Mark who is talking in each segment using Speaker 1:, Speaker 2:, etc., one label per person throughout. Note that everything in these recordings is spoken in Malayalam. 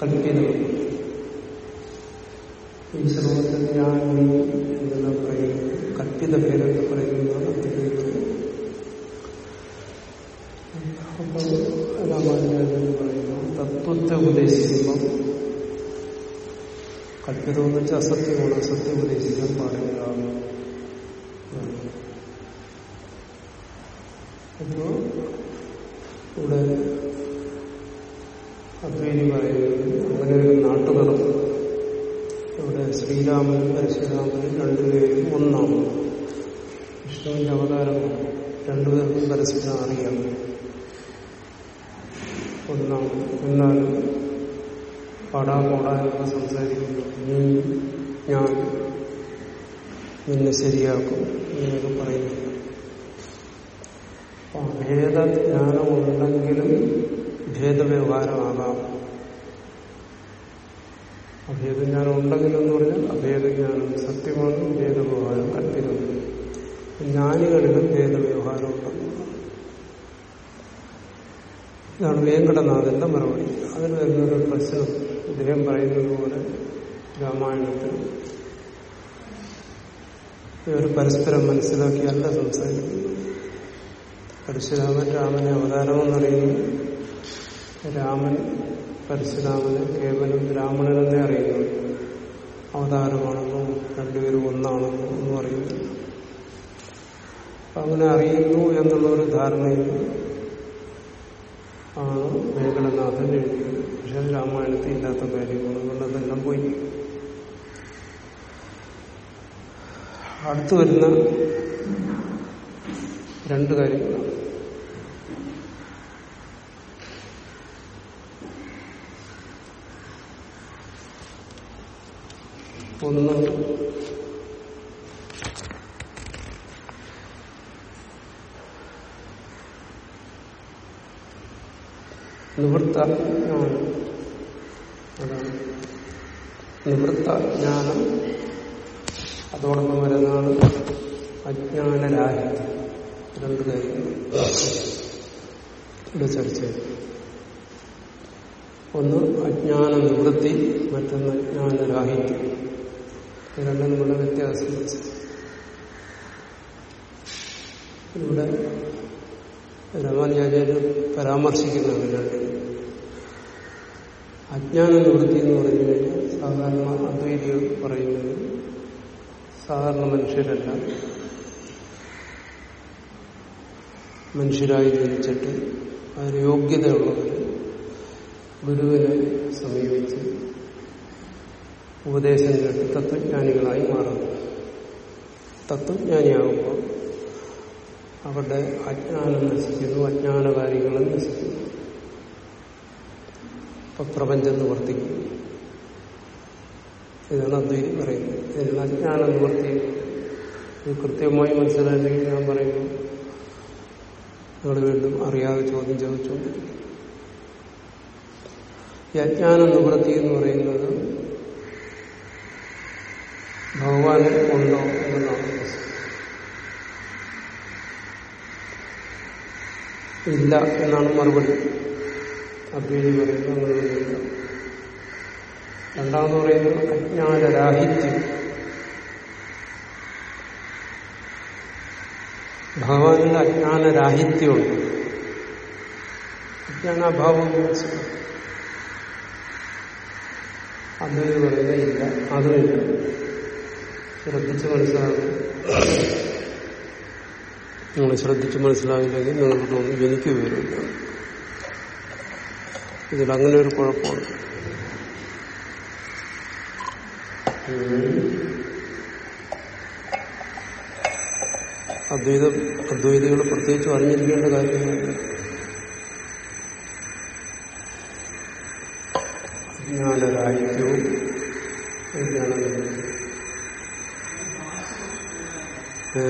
Speaker 1: കൽപ്പിതമാണ് ഈ ശ്ലോകത്തിൽ ഞാൻ നീ എന്നെല്ലാം പറയുന്നത് കൽപ്പിത ഭേദത്തെ പറയുന്നതാണ് അദ്വൈതി അപ്പോൾ രാമാനുജാചാര്യ പറയുന്നു. തത്വത്തെ ഉപദേശിക്കുമ്പം കൽപ്പിതമെന്ന് വെച്ചാൽ അസത്യമാണ് അസത്യം ഉപദേശിക്കാൻ പാടില്ല അപ്പോ ഇവിടെ അദ്വൈനി പറയുന്നത് അങ്ങനെ ഒരു നാട്ടു നടന്നു ഇവിടെ ശ്രീരാമനും പരശുരാമനും രണ്ടുപേരും ഒന്നാണ് വിഷ്ണുവിന്റെ അവതാരമാണ് രണ്ടുപേർക്കും പരസ്പരം അറിയാം ഒന്നാണ് എന്നാലും പാടാ പോടാ എന്നൊക്കെ സംസാരിക്കുന്നു നീ ഞാൻ നിന്നെ ശരിയാക്കും എന്നൊക്കെ പറയുന്നു. ഉണ്ടെങ്കിലും ഭേദവ്യവഹാരമാകാം. അഭേദജ്ഞാനം ഉണ്ടെങ്കിലെന്ന് പറഞ്ഞാൽ അഭേദജ്ഞാനം സത്യമാണ് ഭേദവ്യവഹാരം കൽപ്പിക്കുന്നത് ജ്ഞാനികളിലും ഭേദവ്യവഹാരം ഉണ്ടെന്ന് ഇതാണ് വേങ്കടനാഥന്റെ മറുപടി. അതിന് വരുന്നൊരു പ്രശ്നം ഇദ്ദേഹം പറയുന്നത് പോലെ രാമായണത്തിൽ ഇവർ പരസ്പരം മനസ്സിലാക്കിയല്ല സംസാരിക്കുന്നത്. പരശുരാമൻ രാമനെ അവതാരമെന്നറിയുന്നു. രാമൻ പരശുരാമന് കേവലം ബ്രാഹ്മണനെന്നെ അറിയുന്നു. അവതാരമാണെന്നോ രണ്ടുപേരും ഒന്നാണെന്നോ ഒന്നും അറിയുന്നില്ല. അങ്ങനെ അറിയുന്നു എന്നുള്ള ഒരു ധാരണയിൽ ആണ് മേഘലനാഥൻ എഴുതിയത്. പക്ഷെ രാമായണത്തിൽ ഇല്ലാത്ത കാര്യമാണ്. അതുകൊണ്ട് അതെല്ലാം പോയി. അടുത്തു വരുന്ന രണ്ട് കാര്യങ്ങളാണ്. ഒന്ന് നിവൃത്താജ്ഞാനം അതാണ്. നിവൃത്താജ്ഞാനം അതോടൊപ്പം വരുന്നതാണ് അജ്ഞാനരാഹിത്യം രണ്ട് കാര്യങ്ങൾ ചർച്ച ഒന്ന് അജ്ഞാന നിവൃത്തി മറ്റൊന്ന് അജ്ഞാനരാഹിത്യം രണ്ടും നമ്മുടെ വ്യത്യാസം ഇവിടെ രാമാനുജാചാര്യ പരാമർശിക്കുന്നതാണ് രണ്ടും അജ്ഞാന നിവൃത്തി എന്ന് പറഞ്ഞു കഴിഞ്ഞാൽ സാധാരണ അദ്വൈതികൾ പറയുന്നത് സാധാരണ മനുഷ്യരല്ല. മനുഷ്യരായി ജനിച്ചിട്ട് അതിന് യോഗ്യതയുള്ളവർ ഗുരുവിനെ സമീപിച്ച് ഉപദേശം കേട്ട് തത്വജ്ഞാനികളായി മാറുന്നു. തത്വജ്ഞാനിയാകുമ്പോൾ അവരുടെ അജ്ഞാനം നശിക്കുന്നു അജ്ഞാനകാരികളും നശിക്കുന്നു. അപ്പൊ പ്രപഞ്ചം നിവർത്തിക്കുന്നു. ഇതാണ് അദ്വൈതി പറയുന്നത് ഇതിന് അജ്ഞാന നിവൃത്തി കൃത്യമായി മനസ്സിലായില്ലെങ്കിൽ ഞാൻ പറയുന്നു നിങ്ങൾ വീണ്ടും അറിയാതെ ചോദ്യം ചോദിച്ചുകൊണ്ടിരിക്കും. ഈ അജ്ഞാന നിവൃത്തി എന്ന് പറയുന്നത് ഭഗവാനെ ഉണ്ടോ എന്നാണ് ഇല്ല എന്നാണ് മറുപടി. അദ്വൈതി പറയുന്നത് അങ്ങനെയൊന്നുമില്ല രണ്ടാമെന്ന് പറയുന്നത് അജ്ഞാനരാഹിത്യം. ഭഗവാനിൽ അജ്ഞാനരാഹിത്യമുണ്ട്. അജ്ഞാനാഭാവം അത് ആ അതുമില്ല. ശ്രദ്ധിച്ച് മനസ്സിലാകും നിങ്ങൾ ശ്രദ്ധിച്ച് മനസ്സിലാകില്ലെങ്കിൽ നിങ്ങൾക്ക് തോന്നും എനിക്ക് വിവരമില്ല. ഇതിൽ അങ്ങനെ ഒരു കുഴപ്പമാണ് അദ്വൈത അദ്വൈതികൾ പ്രത്യേകിച്ചും അറിഞ്ഞിരിക്കേണ്ട കാര്യങ്ങളല്ല ജ്ഞാനരാഹിത്യവും ജ്ഞാനം ഏ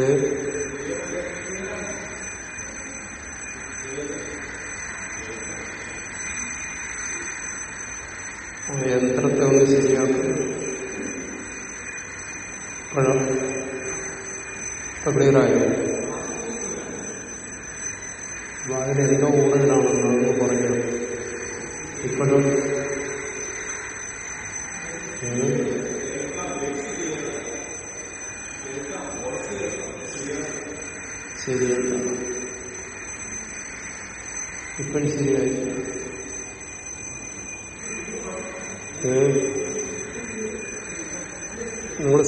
Speaker 1: ആ യന്ത്രത്തെ ഒന്ന് ശരിയാക്കും പഴം ക്ലിയറായോ അപ്പൊ അതിലെന്തോ കൂടുതലാണെന്നാണ് പറഞ്ഞത് ഇപ്പോഴും ശരിയല്ല ഇപ്പോഴും ശരിയായി നിങ്ങൾ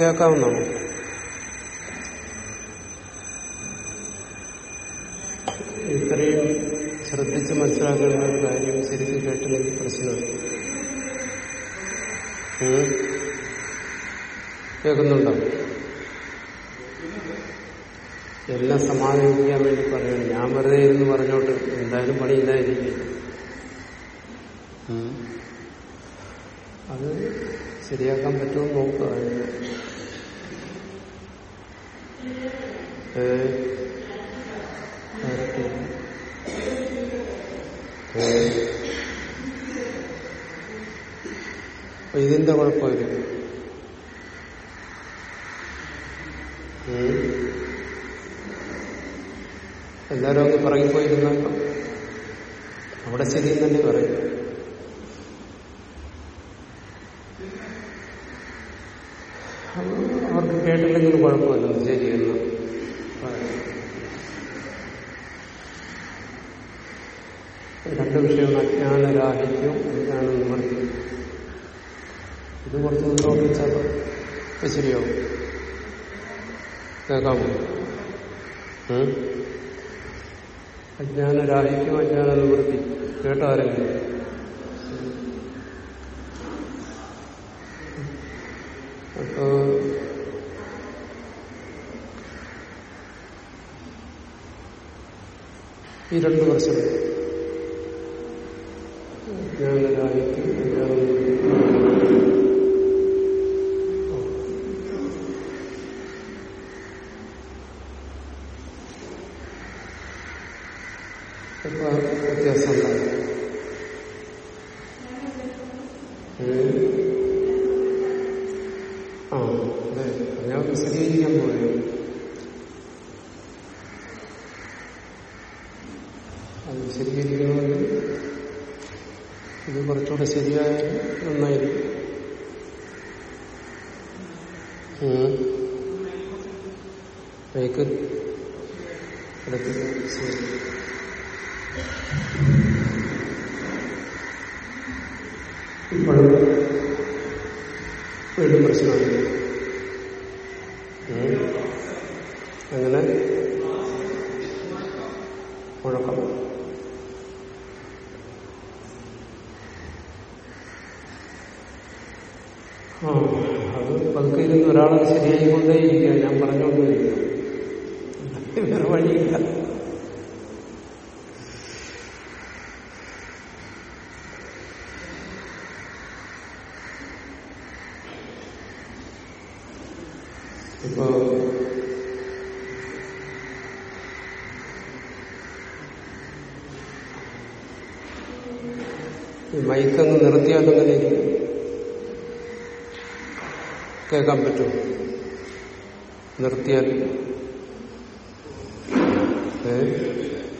Speaker 1: സഹിക്കാവുന്നതാണോ അതേ കേൾക്കാവുന്നതാണോ ഇത്രയും ശ്രദ്ധിച്ച് മനസ്സിലാക്കേണ്ട ഒരു കാര്യം ശരിക്കും കേട്ടില്ലെങ്കിൽ പ്രശ്നമാണ് കേൾക്കുന്നുണ്ടോ എല്ലാം സമാധാനിപ്പിക്കാൻ വേണ്ടി പറയുന്നു ഞാൻ വെറുതെ ഇരുന്ന് പറഞ്ഞോട്ട് എന്തായാലും പണിയില്ലായിരിക്കും അത് ശരിയാക്കാൻ പറ്റുമെന്ന് നോക്കുക ഏ അപ്പൊ ഇതിന്റെ കുഴപ്പമായിരിക്കും എല്ലാരും അങ്ങ് പോയിരുന്നോ അവിടെ ശരി തന്നെ പറയും. അവർക്ക് കേട്ടില്ലെങ്കിൽ കുഴപ്പമില്ല ശരിയെന്ന് വിഷയമാണ് അജ്ഞാനരാഹിത്യം അജ്ഞാനം നിവർത്തി? ഇത് കുറച്ച് വെച്ചാൽ ശരിയാവും. കേൾക്കാമോ? അജ്ഞാനരാഹിത്യം അജ്ഞാന നിവൃത്തി കേട്ടാരെങ്കിലും അപ്പോ ഈ രണ്ട് പ്രശ്നം ജ്ഞാനരാഹിത്യം അജ്ഞാന നിവൃത്തി ഇപ്പൊ വ്യത്യാസം ഉണ്ടാകും ആ അതെ ഞാൻ വിശദീകരിക്കാൻ പോയത് അത് വിശദീകരിക്കണമെങ്കിൽ ഇത് കുറച്ചുകൂടെ ശരിയായ നന്നായിരിക്കും മൈക്ക് എടുത്ത് ശരി ഇപ്പോഴും വീണ്ടും പ്രശ്നമാണ് അങ്ങനെ മുഴക്കം. ആ അത് പതുക്കെ ഇരുന്ന് ഒരാളെ ശരിയായിക്കൊണ്ടേയിരിക്കുക. ഞാൻ പറഞ്ഞുകൊണ്ടേയിരിക്കുക വേറെ വഴിയില്ല ഇപ്പോ ഈ മൈക്കങ്ങ് നിർത്തിയാൽ അങ്ങനെ ഇരിക്കും കേൾക്കാൻ പറ്റും. നിർത്തിയാൽ.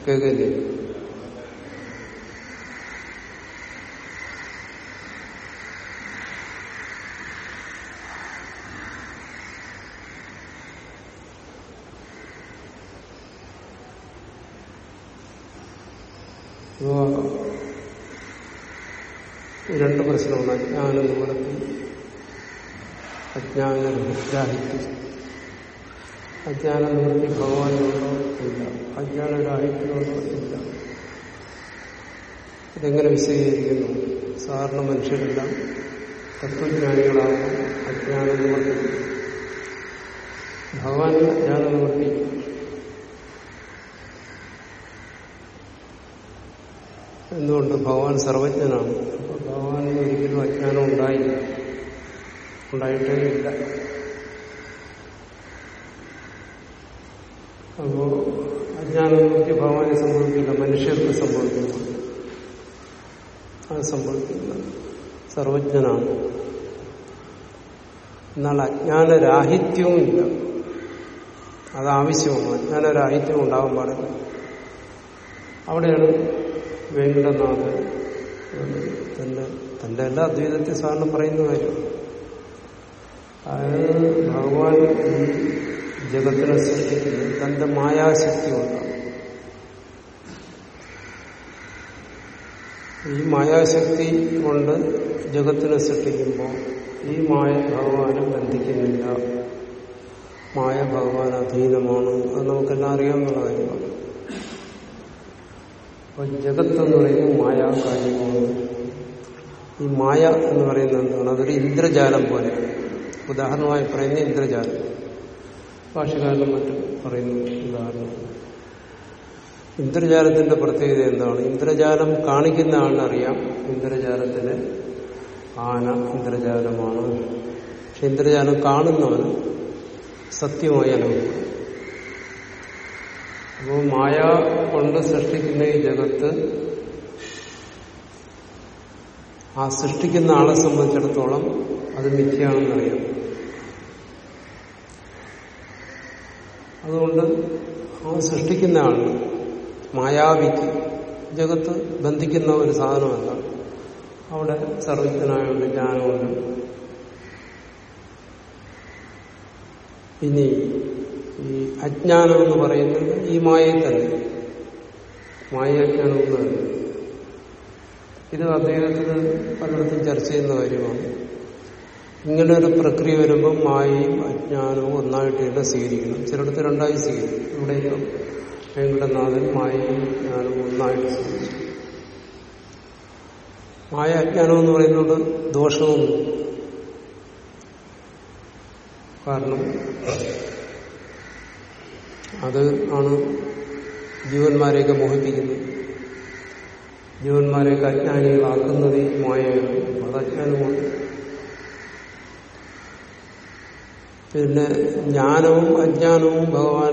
Speaker 1: കേൾക്കില്ലേ രണ്ട് പ്രശ്നമാണ്. നിവൃത്തി അജ്ഞാനരാഹിത്യം അജ്ഞാന നിർത്തി ഭഗവാനുണ്ടോ ഇല്ല അജ്ഞാനരാഹിത്യമുണ്ടോ ഇല്ല ഇതെങ്ങനെ വിശദീകരിക്കുന്നു? സാധാരണ മനുഷ്യരെല്ലാം തത്വജ്ഞാനികളാകും അജ്ഞാന നിവർത്തി ഭഗവാൻ അജ്ഞാന നിവർത്തി എന്തുകൊണ്ട്? ഭഗവാൻ സർവജ്ഞനാണ്. അപ്പൊ ഭഗവാന് ഒരിക്കലും അജ്ഞാനം ഉണ്ടായില്ല. ഉണ്ടായിട്ടേ ഇല്ല അപ്പോ അജ്ഞാനമൂർത്തി ഭഗവാനെ സംഭവിക്കില്ല മനുഷ്യർക്ക് സംഭവിക്കുന്നു അത് സംഭവിക്കില്ല സർവജ്ഞനാണ്. എന്നാൽ അജ്ഞാനരാഹിത്യവും ഇല്ല അത് ആവശ്യമാണ് അജ്ഞാനരാഹിത്യം ഉണ്ടാകാൻ പാടില്ല. അവിടെയാണ് വേങ്കടനാഥൻ തന്റെ തന്റെ എല്ലാ അദ്വൈതത്തെ സാറിന് പറയുന്ന കാര്യം. അതായത് ഭഗവാൻ ഈ ജഗത്തിനെ സൃഷ്ടിക്കുന്നത് തന്റെ മായാശക്തി കൊണ്ടാണ് ഈ മായാശക്തി കൊണ്ട് ജഗത്തിനെ സൃഷ്ടിക്കുമ്പോൾ ഈ മായ ഭഗവാനെ ബന്ധിക്കുന്നില്ല. മായ ഭഗവാൻ അധീനമാണ്. അത് നമുക്കെല്ലാം അറിയാവുന്ന കാര്യമാണ്. അപ്പൊ ജഗത്ത് എന്ന് പറയുന്നത് മായ കാര്യമാണ്. ഈ മായ എന്ന് പറയുന്നത് എന്താണ്? അതൊരു ഇന്ദ്രജാലം പോലെ. ഉദാഹരണമായി പറയുന്ന ഇന്ദ്രജാലം. ഭാഷകാരനും മറ്റും പറയുന്നു ഉദാഹരണം. ഇന്ദ്രജാലത്തിന്റെ പ്രത്യേകത എന്താണ്? ഇന്ദ്രജാലം കാണിക്കുന്ന ആളിനറിയാം ഇന്ദ്രജാലത്തിന് ആന ഇന്ദ്രജാലമാണ്. പക്ഷെ ഇന്ദ്രജാലം കാണുന്നവർ സത്യമായി അനുഭവിക്കും അപ്പോൾ മായ കൊണ്ട് സൃഷ്ടിക്കുന്ന ഈ ജഗത്ത് ആ സൃഷ്ടിക്കുന്ന ആളെ സംബന്ധിച്ചിടത്തോളം അത് മിഥ്യയാണെന്നറിയാം. അതുകൊണ്ട് അവൻ സൃഷ്ടിക്കുന്ന ആളിന് മായാവിക്ക് ജഗത്ത് ബന്ധിക്കുന്ന ഒരു സാധനമല്ല. അവിടെ സർവജ്ഞനായുണ്ട് ജ്ഞാനമുണ്ട്. ഇനി ഈ അജ്ഞാനം എന്ന് പറയുന്നത് ഈ മായയെ തന്നെ. മായ അജ്ഞാനം എന്ന് തന്നെ ഇത് അദ്ദേഹത്തിന് പലയിടത്തും ചർച്ച ചെയ്യുന്ന കാര്യമാണ്. ഇങ്ങനെ ഒരു പ്രക്രിയ വരുമ്പോൾ മായയും അജ്ഞാനവും ഒന്നായിട്ട് സ്വീകരിക്കണം. ചിലടത്ത് രണ്ടായി സ്വീകരിക്കും. ഇവിടെ വെങ്കടനാഥൻ മായയും അജ്ഞാനവും ഒന്നായിട്ട് സ്വീകരിച്ചു. മായ അജ്ഞാനം എന്ന് പറയുന്നത് ദോഷവും കാരണം അത് ആണ് ജീവന്മാരെയൊക്കെ മോഹിപ്പിക്കുന്നത്. ജീവന്മാരെയൊക്കെ അജ്ഞാനികളാക്കുന്നത് ഈ മായയാണ്. അത് അജ്ഞാനമാണ്. പിന്നെ ജ്ഞാനവും അജ്ഞാനവും ഭഗവാൻ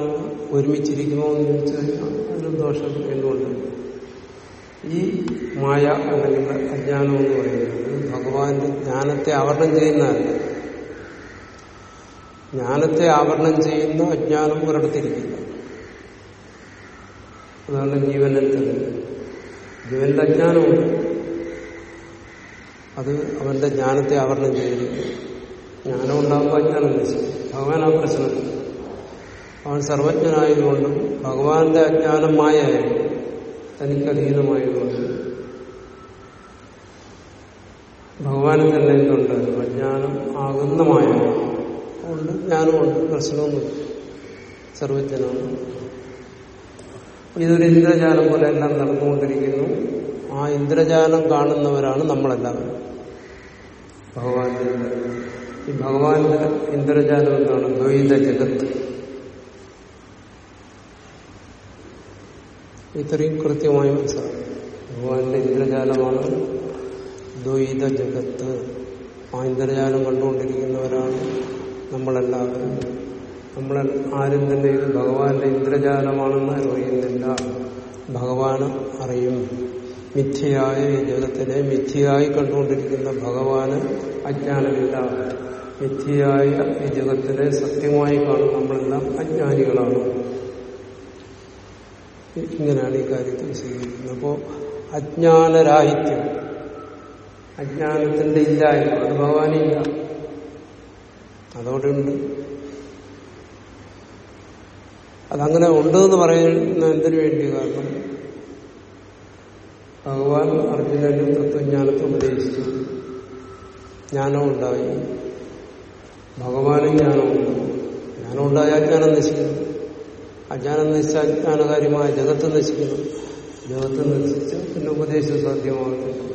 Speaker 1: ഒരുമിച്ചിരിക്കുമോ എന്ന് ചോദിച്ചാൽ ഒരു ദോഷം എന്തുകൊണ്ട്? ഈ മായ അല്ലെങ്കിൽ അജ്ഞാനം എന്ന് പറയുന്നത് ഭഗവാന്റെ ജ്ഞാനത്തെ ആവരണം ചെയ്യുന്നതല്ല. ജ്ഞാനത്തെ ആവരണം ചെയ്യുന്ന അജ്ഞാനം ഒരിടത്തിരിക്കില്ല അതാണ് ജീവനിൽ തന്നെ. ജീവന്റെ അജ്ഞാനമുണ്ട്. അത് അവന്റെ ജ്ഞാനത്തെ ആവരണം ചെയ്തിരിക്കും ജ്ഞാനം ഉണ്ടാകുമ്പോൾ അജ്ഞാനം ഭഗവാൻ ആ പ്രശ്നം. അവൻ സർവജ്ഞനായതുകൊണ്ടും ഭഗവാന്റെ അജ്ഞാനം മായായിരുന്നു തനിക്ക് അധീനമായതുകൊണ്ട് ഭഗവാന് തന്നെ എന്തുണ്ട്? അജ്ഞാനം ആകുന്ന മായ അതുകൊണ്ട് ജ്ഞാനമുണ്ട് പ്രശ്നമൊന്നും സർവജ്ഞനാണ്. ഇതൊരു ഇന്ദ്രജാലം പോലെ എല്ലാം നടന്നുകൊണ്ടിരിക്കുന്നു. ആ ഇന്ദ്രജാലം കാണുന്നവരാണ് നമ്മളെല്ലാവരും. ഭഗവാന്റെ ഈ ഭഗവാന്റെ ഇന്ദ്രജാലം എന്താണ്? ദ്വൈത ജഗത്ത്. ഇത്രയും കൃത്യമായി മനസ്സിലാക്കും ഭഗവാന്റെ ഇന്ദ്രജാലമാണ് ദ്വൈത ജഗത്ത്. ആ ഇന്ദ്രജാലം കണ്ടുകൊണ്ടിരിക്കുന്നവരാണ് നമ്മളെല്ലാവരും. നമ്മൾ ആരും തന്നെ ഇത് ഭഗവാന്റെ ഇന്ദ്രജാലമാണെന്ന് അറിയുന്നില്ല. ഭഗവാന് അറിയും. മിഥ്യയായ ഈ ജഗത്തിനെ മിഥ്യയായി കണ്ടുകൊണ്ടിരിക്കുന്ന ഭഗവാന് അജ്ഞാനമില്ലാതെ മിഥ്യയായ ഈ ജഗത്തിനെ സത്യമായി കാണും നമ്മളെല്ലാം അജ്ഞാനികളാണ്. ഇങ്ങനെയാണ് ഈ കാര്യത്തിൽ സ്വീകരിക്കുന്നത്. അപ്പോ അജ്ഞാനരാഹിത്യം. അജ്ഞാനത്തിന്റെ ഇല്ലായ്മ അത് ഭഗവാനില്ല. അതോടെ ഉണ്ട് അതങ്ങനെ ഉണ്ടെന്ന് പറയുന്ന എന്തിനു വേണ്ടി കാരണം ഭഗവാൻ അർജുനന് തത്വജ്ഞാനത്തെ ഉപദേശിച്ചു. ജ്ഞാനം ഉണ്ടായി. ഭഗവാനും ജ്ഞാനമുണ്ട് ജ്ഞാനം ഉണ്ടായ അജ്ഞാനം നശിക്കുന്നു അജ്ഞാനം നശിച്ച അജ്ഞാനകാര്യമായ ജഗത്ത് നശിക്കുന്നു. ജഗത്ത് നശിച്ച് പിന്നെ ഉപദേശം സാധ്യമാകുന്നു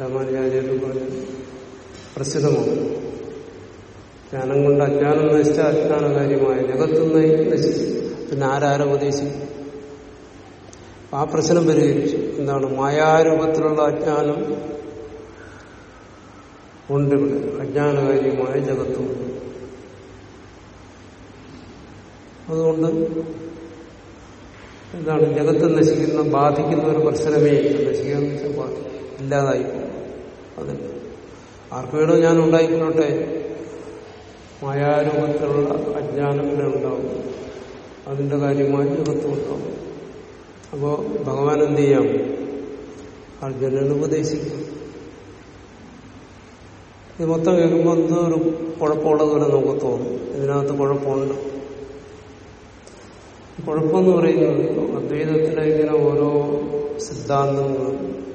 Speaker 1: രാമാനുചാര്യർ പറഞ്ഞു പ്രസിദ്ധമാണ്. ജ്ഞാനം കൊണ്ട് അജ്ഞാനം നശിച്ച അജ്ഞാനകാര്യമായ ജഗത്ത് നശിച്ചു പിന്നെ ആരാരും ഉപദേശിക്കും? ആ പ്രശ്നം പരിഹരിച്ചു. എന്താണ് മായാരൂപത്തിലുള്ള അജ്ഞാനം ഉണ്ട് ഇവിടെ. അജ്ഞാനകാര്യമായ ജഗത്തും. അതുകൊണ്ട് എന്താണ് ജഗത്ത് നശിക്കുന്ന ബാധിക്കുന്ന ഒരു പ്രശ്നമേ നശിക്കാന്ന് ഇല്ലാതായി അതിന് ആർക്ക് വേണോ ഞാൻ ഉണ്ടായിക്കൊള്ളട്ടെ. മായാരൂപത്തിലുള്ള അജ്ഞാനം ഉണ്ടാവും. അതിന്റെ കാര്യമായി ജഗത്തും ഉണ്ടാവും. അപ്പോ ഭഗവാൻ എന്ത് ചെയ്യാം അർജുനന് ഉപദേശിക്കും. ഇത് മൊത്തം കേൾക്കുമ്പോൾ എന്തോ ഒരു കുഴപ്പമുള്ളതുപോലെ നമുക്ക് തോന്നും. ഇതിനകത്ത് കുഴപ്പമുണ്ട്. കുഴപ്പമെന്ന് പറയുന്നത് അദ്വൈതത്തിലെ ഇങ്ങനെ ഓരോ സിദ്ധാന്തങ്ങളും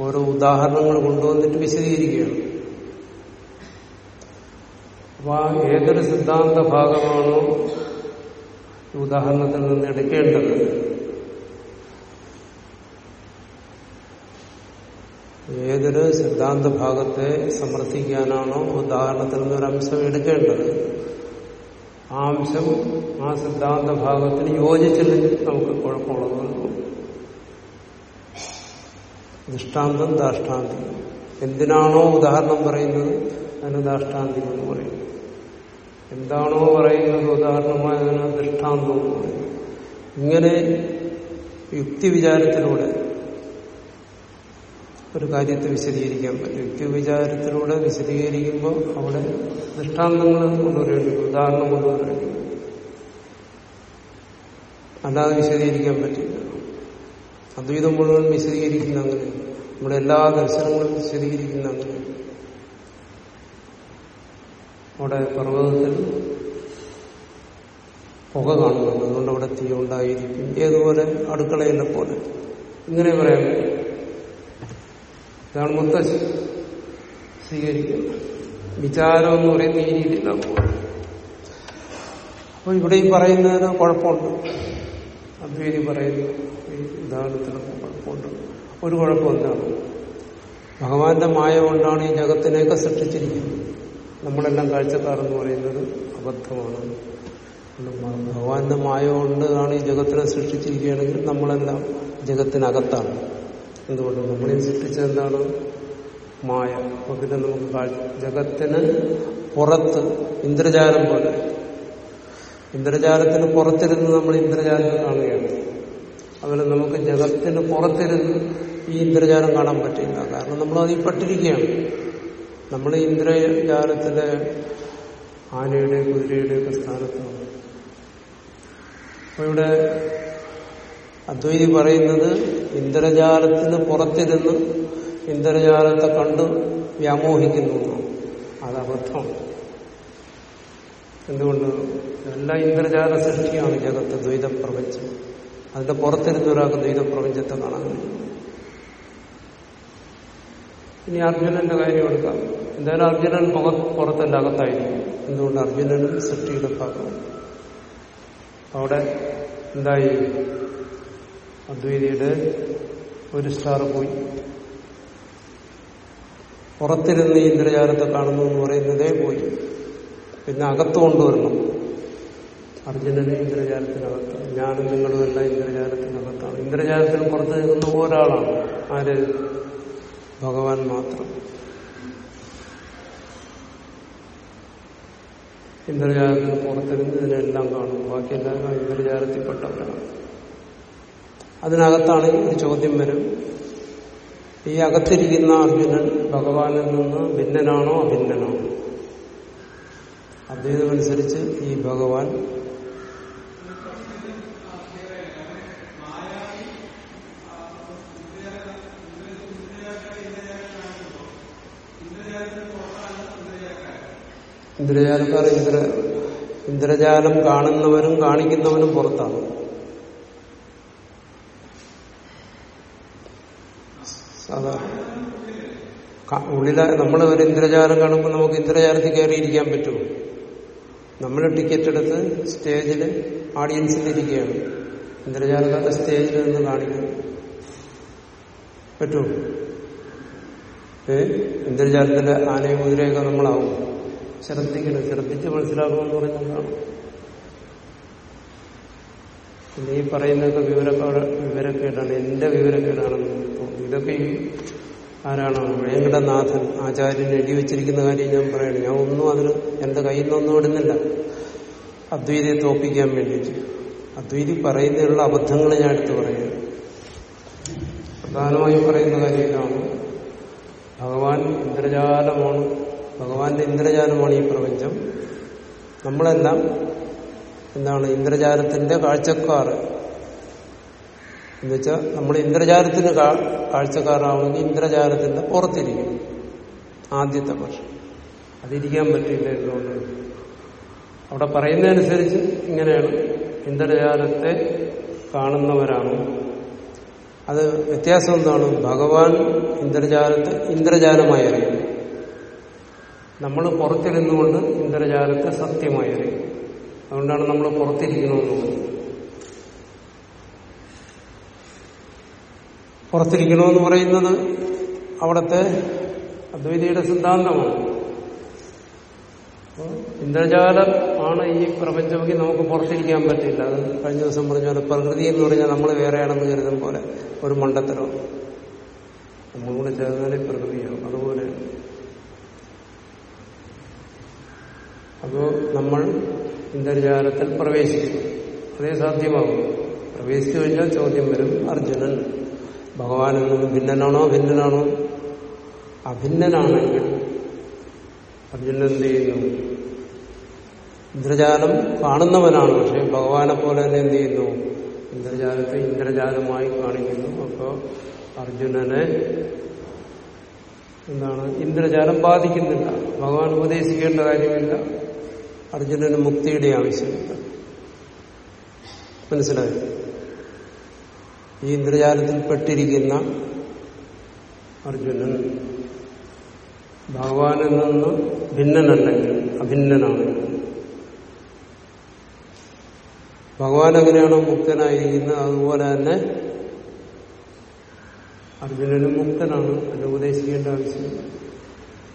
Speaker 1: ഓരോ ഉദാഹരണങ്ങൾ കൊണ്ടുവന്നിട്ട് വിശദീകരിക്കുകയാണ്. അപ്പൊ ആ ഏതൊരു സിദ്ധാന്ത ഭാഗമാണോ ഉദാഹരണത്തിൽ നിന്ന് എടുക്കേണ്ടത്? ഏതൊരു സിദ്ധാന്ത ഭാഗത്തെ സമർത്ഥിക്കാനാണോ ഉദാഹരണത്തിൽ നിന്നൊരു അംശം എടുക്കേണ്ടത്? ആ അംശം ആ സിദ്ധാന്ത ഭാഗത്തിന് യോജിച്ചില്ലെങ്കിൽ നമുക്ക് കുഴപ്പമുള്ളത് ദൃഷ്ടാന്തം ദാഷ്ടാന്തി. എന്തിനാണോ ഉദാഹരണം പറയുന്നത്? അതിന് ദാഷ്ടാന്തികം എന്ന് പറയും. എന്താണോ പറയുന്നത് ഉദാഹരണമായതിന് ദൃഷ്ടാന്തം ഇങ്ങനെ യുക്തി വിചാരത്തിലൂടെ ഒരു കാര്യത്തെ വിശദീകരിക്കാൻ പറ്റും. യുക്തി വിചാരത്തിലൂടെ വിശദീകരിക്കുമ്പോൾ അവിടെ ദൃഷ്ടാന്തങ്ങൾ കൊണ്ടുവരേണ്ടി ഉദാഹരണം കൊണ്ടുവരേണ്ടി അല്ലാതെ വിശദീകരിക്കാൻ പറ്റില്ല. അദ്വൈതം മുഴുവൻ വിശദീകരിക്കുന്ന അങ്ങനെ. നമ്മുടെ എല്ലാ ദർശനങ്ങളും വിശദീകരിക്കുന്ന അങ്ങനെ. അവിടെ പർവതത്തിൽ പുക കാണുന്നുണ്ട്. അതുകൊണ്ട് അവിടെ തീ ഉണ്ടായിരിക്കും. ഏതുപോലെ? അടുക്കളയിലെ പോലെ. ഇങ്ങനെ പറയാൻ പറ്റും. ഇതാണ് മുത്തശ്ശി. സ്വീകരിക്കുന്നത് വിചാരം എന്ന് പറയുന്ന ഈ രീതിയിലാണ് പോകുന്നത്. അപ്പൊ ഇവിടെ ഈ പറയുന്നതിന് കുഴപ്പമുണ്ട്. അദ്വൈതി പറയുന്നു ഈ കുഴപ്പമുണ്ട്. ഒരു കുഴപ്പം എന്താണ്? ഭഗവാന്റെ മായ കൊണ്ടാണ് ഈ ജഗത്തിനെയൊക്കെ സൃഷ്ടിച്ചിരിക്കുന്നത്. നമ്മളെല്ലാം കാഴ്ചക്കാരെന്ന് പറയുന്നത് അബദ്ധമാണ്. ഭഗവാന്റെ മായ കൊണ്ടാണ് ഈ ജഗത്തിനെ സൃഷ്ടിച്ചിരിക്കുകയാണെങ്കിൽ നമ്മളെല്ലാം ജഗത്തിനകത്താണ്. എന്തുകൊണ്ട് നമ്മളെ സൃഷ്ടിച്ചത് എന്താണ് മായ. അപ്പൊ പിന്നെ നമുക്ക് ജഗത്തിന് പുറത്ത് ഇന്ദ്രജാലം പോലെ. ഇന്ദ്രജാലത്തിന് പുറത്തിരുന്ന് നമ്മൾ ഇന്ദ്രജാലം കാണുകയാണ്. അതുപോലെ നമുക്ക് ജഗത്തിന് പുറത്തിരുന്ന് ഈ ഇന്ദ്രജാലം കാണാൻ പറ്റില്ല. കാരണം നമ്മൾ അതിൽ പെട്ടിരിക്കുകയാണ്. നമ്മൾ ഇന്ദ്രജാലത്തിലെ ആനയുടെ കുതിരയുടെ ഒക്കെ സ്ഥാനത്താണ് അപ്പൊ ഇവിടെ അദ്വൈതി പറയുന്നത് ഇന്ദ്രജാലത്തിന് പുറത്തിരുന്ന് ഇന്ദ്രജാലത്തെ കണ്ട് വ്യാമോഹിക്കുന്നു അത് അബദ്ധം. എന്തുകൊണ്ട്? എല്ലാ ഇന്ദ്രജാല സൃഷ്ടിയാണ് ജഗത്ത് ദ്വൈതപ്രപഞ്ചം അതിന്റെ പുറത്തിരുന്ന ഒരാൾക്ക് ദ്വൈതപ്രപഞ്ചത്തെ കാണാൻ ഇനി അർജുനന്റെ കാര്യം എടുക്കാം. എന്തായാലും അർജുനൻ പുറത്തല്ല അകത്തായിരിക്കും. എന്തുകൊണ്ട്? അർജുനനും സൃഷ്ടിയുടെ ഭാഗം അവിടെ എന്തായി? അദ്വൈതിയുടെ ഒരു സ്റ്റാർ പോയി. പുറത്തിരുന്ന് ഇന്ദ്രജാലത്തെ കാണുന്നു എന്ന് പറയുന്നതേ പോയി. പിന്നെ അകത്ത് കൊണ്ടുവരണം. അർജുനനെ ഇന്ദ്രജാലത്തിനകത്ത് ഞാനും നിങ്ങളും എല്ലാം ഇന്ദ്രജാലത്തിനകത്താണ്. ഇന്ദ്രജാലത്തിന് പുറത്ത് നിൽക്കുന്ന ഒരാളാണ് ആര്? ഭഗവാൻ മാത്രം. ഇന്ദ്രജാലത്തിന് പുറത്തിരുന്ന് ഇതിനെല്ലാം കാണും ബാക്കി എല്ലാവരും ഇന്ദ്രജാലത്തിൽപ്പെട്ടവരാണ് അതിനകത്താണ് ഒരു ചോദ്യം വരും. ഈ അകത്തിരിക്കുന്ന അർജുനൻ ഭഗവാനിൽ നിന്ന് ഭിന്നനാണോ അഭിന്നനാണോ അദ്വൈതമനുസരിച്ച് ഈ ഭഗവാൻ ഇന്ദ്രജാലക്കാർ ഇന്ദ്ര ഇന്ദ്രജാലം കാണുന്നവരും കാണിക്കുന്നവനും പുറത്താണ്. സാധാരണ ഉള്ളിലായ നമ്മൾ ഒരു ഇന്ദ്രജാലം കാണുമ്പോൾ നമുക്ക് ഇന്ദ്രജാലത്തിൽ കയറിയിരിക്കാൻ പറ്റുമോ? നമ്മൾ ടിക്കറ്റ് എടുത്ത് സ്റ്റേജിൽ ഓഡിയൻസിൽ ഇരിക്കുകയാണ്. ഇന്ദ്രജാലത്തെ സ്റ്റേജിൽ നിന്ന് കാണിക്കും. പറ്റുമോ? ഏ? ഇന്ദ്രജാലത്തിന്റെ ആനയും കുതിരയൊക്കെ നമ്മളാവും. ശ്രദ്ധിക്കണം. ശ്രദ്ധിച്ച് മനസ്സിലാക്കണമെന്ന് പറയുന്നതാണ് പിന്നെ ഈ പറയുന്നതൊക്കെ വിവരക്കേട് വിവരക്കേടാണ്. എന്റെ വിവരക്കേടാണെന്ന് ഇതൊക്കെ ഈ ആരാണ്? വേങ്കടനാഥൻ ആചാര്യൻ എഴുതി വെച്ചിരിക്കുന്ന കാര്യം ഞാൻ പറയണം. ഞാൻ ഒന്നും അതിന് എന്റെ കയ്യിൽ നിന്നൊന്നും ഇടുന്നില്ല. അദ്വൈതിയെ തോപ്പിക്കാൻ വേണ്ടിയിട്ട്. അദ്വൈതി പറയുന്നതിനുള്ള അബദ്ധങ്ങൾ ഞാൻ എടുത്തു പറയുന്നു പ്രധാനമായും പറയുന്ന കാര്യം ഇതാണ്. ഭഗവാൻ ഇന്ദ്രജാലമാണ്. ഭഗവാന്റെ ഇന്ദ്രജാലമാണ് ഈ പ്രപഞ്ചം. നമ്മളെല്ലാം എന്താണ് ഇന്ദ്രജാലത്തിന്റെ കാഴ്ചക്കാർ. എന്നുവെച്ചാൽ നമ്മൾ ഇന്ദ്രജാലത്തിന് കാഴ്ചക്കാരാവണമെങ്കിൽ ഇന്ദ്രജാലത്തിന്റെ പുറത്തിരിക്കും. ആദ്യത്തെ പക്ഷം. അതിരിക്കാൻ പറ്റില്ല എന്തുകൊണ്ട്? അവിടെ പറയുന്നതനുസരിച്ച് ഇങ്ങനെയാണ്. ഇന്ദ്രജാലത്തെ കാണുന്നവരാണ്. അത് വ്യത്യാസം എന്താണ്? ഭഗവാൻ ഇന്ദ്രജാലത്തെ ഇന്ദ്രജാലമായി അറിയുന്നു. നമ്മൾ പുറത്തിരുന്നുകൊണ്ട് ഇന്ദ്രജാലത്തെ സത്യമായി അറിയും അതുകൊണ്ടാണ് നമ്മൾ പുറത്തിരിക്കണമെന്ന് പുറത്തിരിക്കണമെന്ന് പറയുന്നത് അവിടുത്തെ അദ്വൈതിയുടെ സിദ്ധാന്തമാണ്. ഇന്ദ്രജാലം ആണ് ഈ പ്രപഞ്ചമെങ്കിൽ നമുക്ക് പുറത്തിരിക്കാൻ പറ്റില്ല. അത് കഴിഞ്ഞ ദിവസം പറഞ്ഞ പോലെ പ്രകൃതി എന്ന് പറഞ്ഞാൽ നമ്മൾ വേറെയാണെന്ന് കരുതും പോലെ ഒരു മണ്ടത്തരം. നമ്മൾ കൂടെ ചേർന്നാലേ പ്രകൃതിയാവും അതുപോലെ. അപ്പോ നമ്മൾ ഇന്ദ്രജാലത്തിൽ പ്രവേശിച്ചു അതേ സാധ്യമാകും. പ്രവേശിച്ചു കഴിഞ്ഞാൽ ചോദ്യം വരും അർജുനൻ. ഭഗവാനിൽ നിന്ന് ഭിന്നനാണോ ഭിന്നനാണോ? അഭിന്നനാണെങ്കിൽ അർജുനൻ എന്ത് ചെയ്യുന്നു? ഇന്ദ്രജാലം കാണുന്നവനാണ് പക്ഷെ ഭഗവാനെ പോലെ തന്നെ എന്ത് ചെയ്യുന്നു? ഇന്ദ്രജാലത്തെ ഇന്ദ്രജാലമായി കാണിക്കുന്നു. അപ്പോൾ അർജുനനെ എന്താണ്? ഇന്ദ്രജാലം ബാധിക്കുന്നില്ല. ഭഗവാൻ ഉപദേശിക്കേണ്ട കാര്യമില്ല. അർജുനന് മുക്തിയുടെ ആവശ്യമില്ല. മനസ്സിലായി? ഈ ഇന്ദ്രജാലത്തിൽ പെട്ടിരിക്കുന്ന അർജുനൻ ഭഗവാനിൽ നിന്ന് ഭിന്നനല്ലെങ്കിൽ അഭിന്നനാണ്. ഭഗവാൻ എങ്ങനെയാണോ മുക്തനായിരിക്കുന്നത്? അതുപോലെ തന്നെ അർജുനനും മുക്തനാണ്. എന്നെ ഉപദേശിക്കേണ്ട ആവശ്യമില്ല.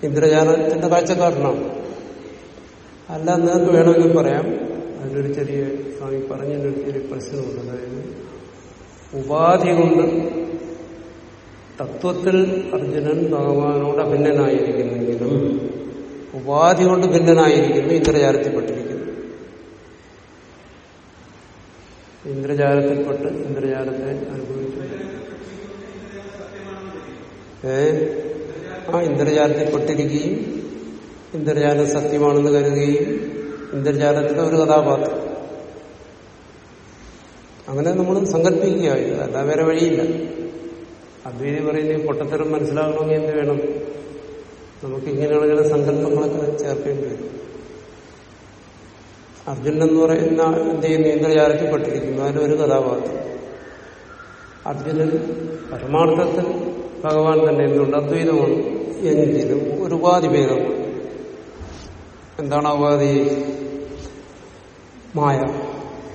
Speaker 1: ഇന്ദ്രജാലത്തിന്റെ കാഴ്ചക്കാരനാണ്. അല്ല നിങ്ങൾക്ക് വേണമെങ്കിൽ പറയാം. അതിനൊരു ചെറിയ സ്വാമി പറഞ്ഞതിനൊരു ചെറിയ പ്രശ്നമുണ്ട്. അതായത് ഉപാധി കൊണ്ട് തത്വത്തിൽ അർജുനൻ ഭഗവാനോട് അഭിന്നനായിരിക്കുന്നെങ്കിലും ഉപാധി കൊണ്ട് ഭിന്നനായിരിക്കുന്നു ഇന്ദ്രജാലത്തിൽപ്പെട്ടിരിക്കുന്നു. ഇന്ദ്രജാലത്തിൽപ്പെട്ട് ഇന്ദ്രജാലത്തെ അനുഭവിച്ചു. ഏ? ആ ഇന്ദ്രജാലത്തിൽപ്പെട്ടിരിക്കുകയും ഇന്ദ്രജാലം സത്യമാണെന്ന് കരുതുകയും ഇന്ദ്രജാലത്തിലെ ഒരു കഥാപാത്രം. അങ്ങനെ നമ്മൾ സങ്കല്പിക്കുക അല്ലാതെ അല്ല വേറെ വഴിയില്ല. അദ്വൈതി പറയുന്ന പൊട്ടത്തരം മനസ്സിലാകണമെങ്കിൽ എന്ത് വേണം? നമുക്ക് ഇങ്ങനെയുള്ള സങ്കല്പങ്ങളൊക്കെ ചേർക്കേണ്ടി വരും. അർജുനൻ എന്ന് പറയുന്ന എന്ത് ചെയ്യുന്നു ഇന്ദ്രജാലത്തിൽ പെട്ടിരിക്കുന്നു. അതിലൊരു കഥാപാത്രം. അർജുനൻ പരമാർത്ഥത്തിൽ ഭഗവാൻ തന്നെ എന്തുകൊണ്ട്? അദ്വൈതമാണ്. എങ്കിലും ഒരു ഭേദമാണ് എന്താണ് ഉപാധി? മായ.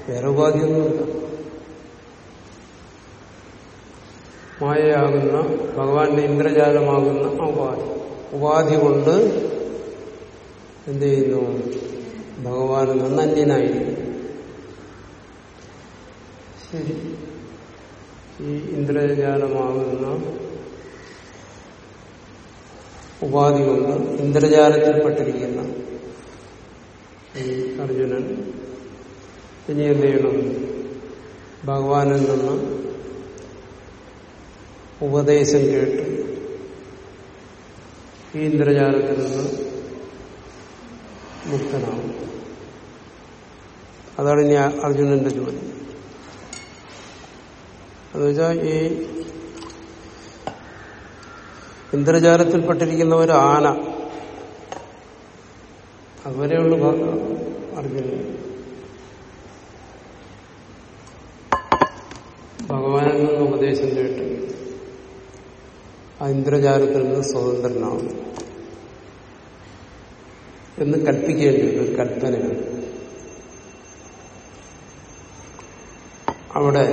Speaker 1: വേറെ ഉപാധിയൊന്നുമില്ല. മായയാകുന്ന ഭഗവാന്റെ ഇന്ദ്രജാലമാകുന്ന ഉപാധി. ഉപാധി കൊണ്ട് എന്ത് ചെയ്യുന്നു? ഭഗവാൻ നിന്ന് ശരി. ഈ ഇന്ദ്രജാലമാകുന്ന ഉപാധി കൊണ്ട് ഇന്ദ്രജാലത്തിൽപ്പെട്ടിരിക്കുന്ന ഈ അർജുനൻ. ഇനി എന്ത് ചെയ്യണം? ഭഗവാനിൽ നിന്ന് ഉപദേശം കേട്ട് ഈ ഇന്ദ്രജാലത്തിൽ നിന്ന് മുക്തനാവും. അതാണ് ഇനി അർജുനന്റെ ജോലി. എന്നുവെച്ചാൽ ഈ ഇന്ദ്രജാലത്തിൽപ്പെട്ടിരിക്കുന്ന ഒരു ആന അതുവരെയുള്ള അർജുന ഭഗവാനിൽ നിന്ന് ഉപദേശം കേട്ട് ആ ഇന്ദ്രജാലത്തിൽ നിന്ന് സ്വതന്ത്രനാണ്. എന്ന് കൽപ്പിക്കേണ്ടി ഒരു കൽപ്പനയാണ്. അവിടെ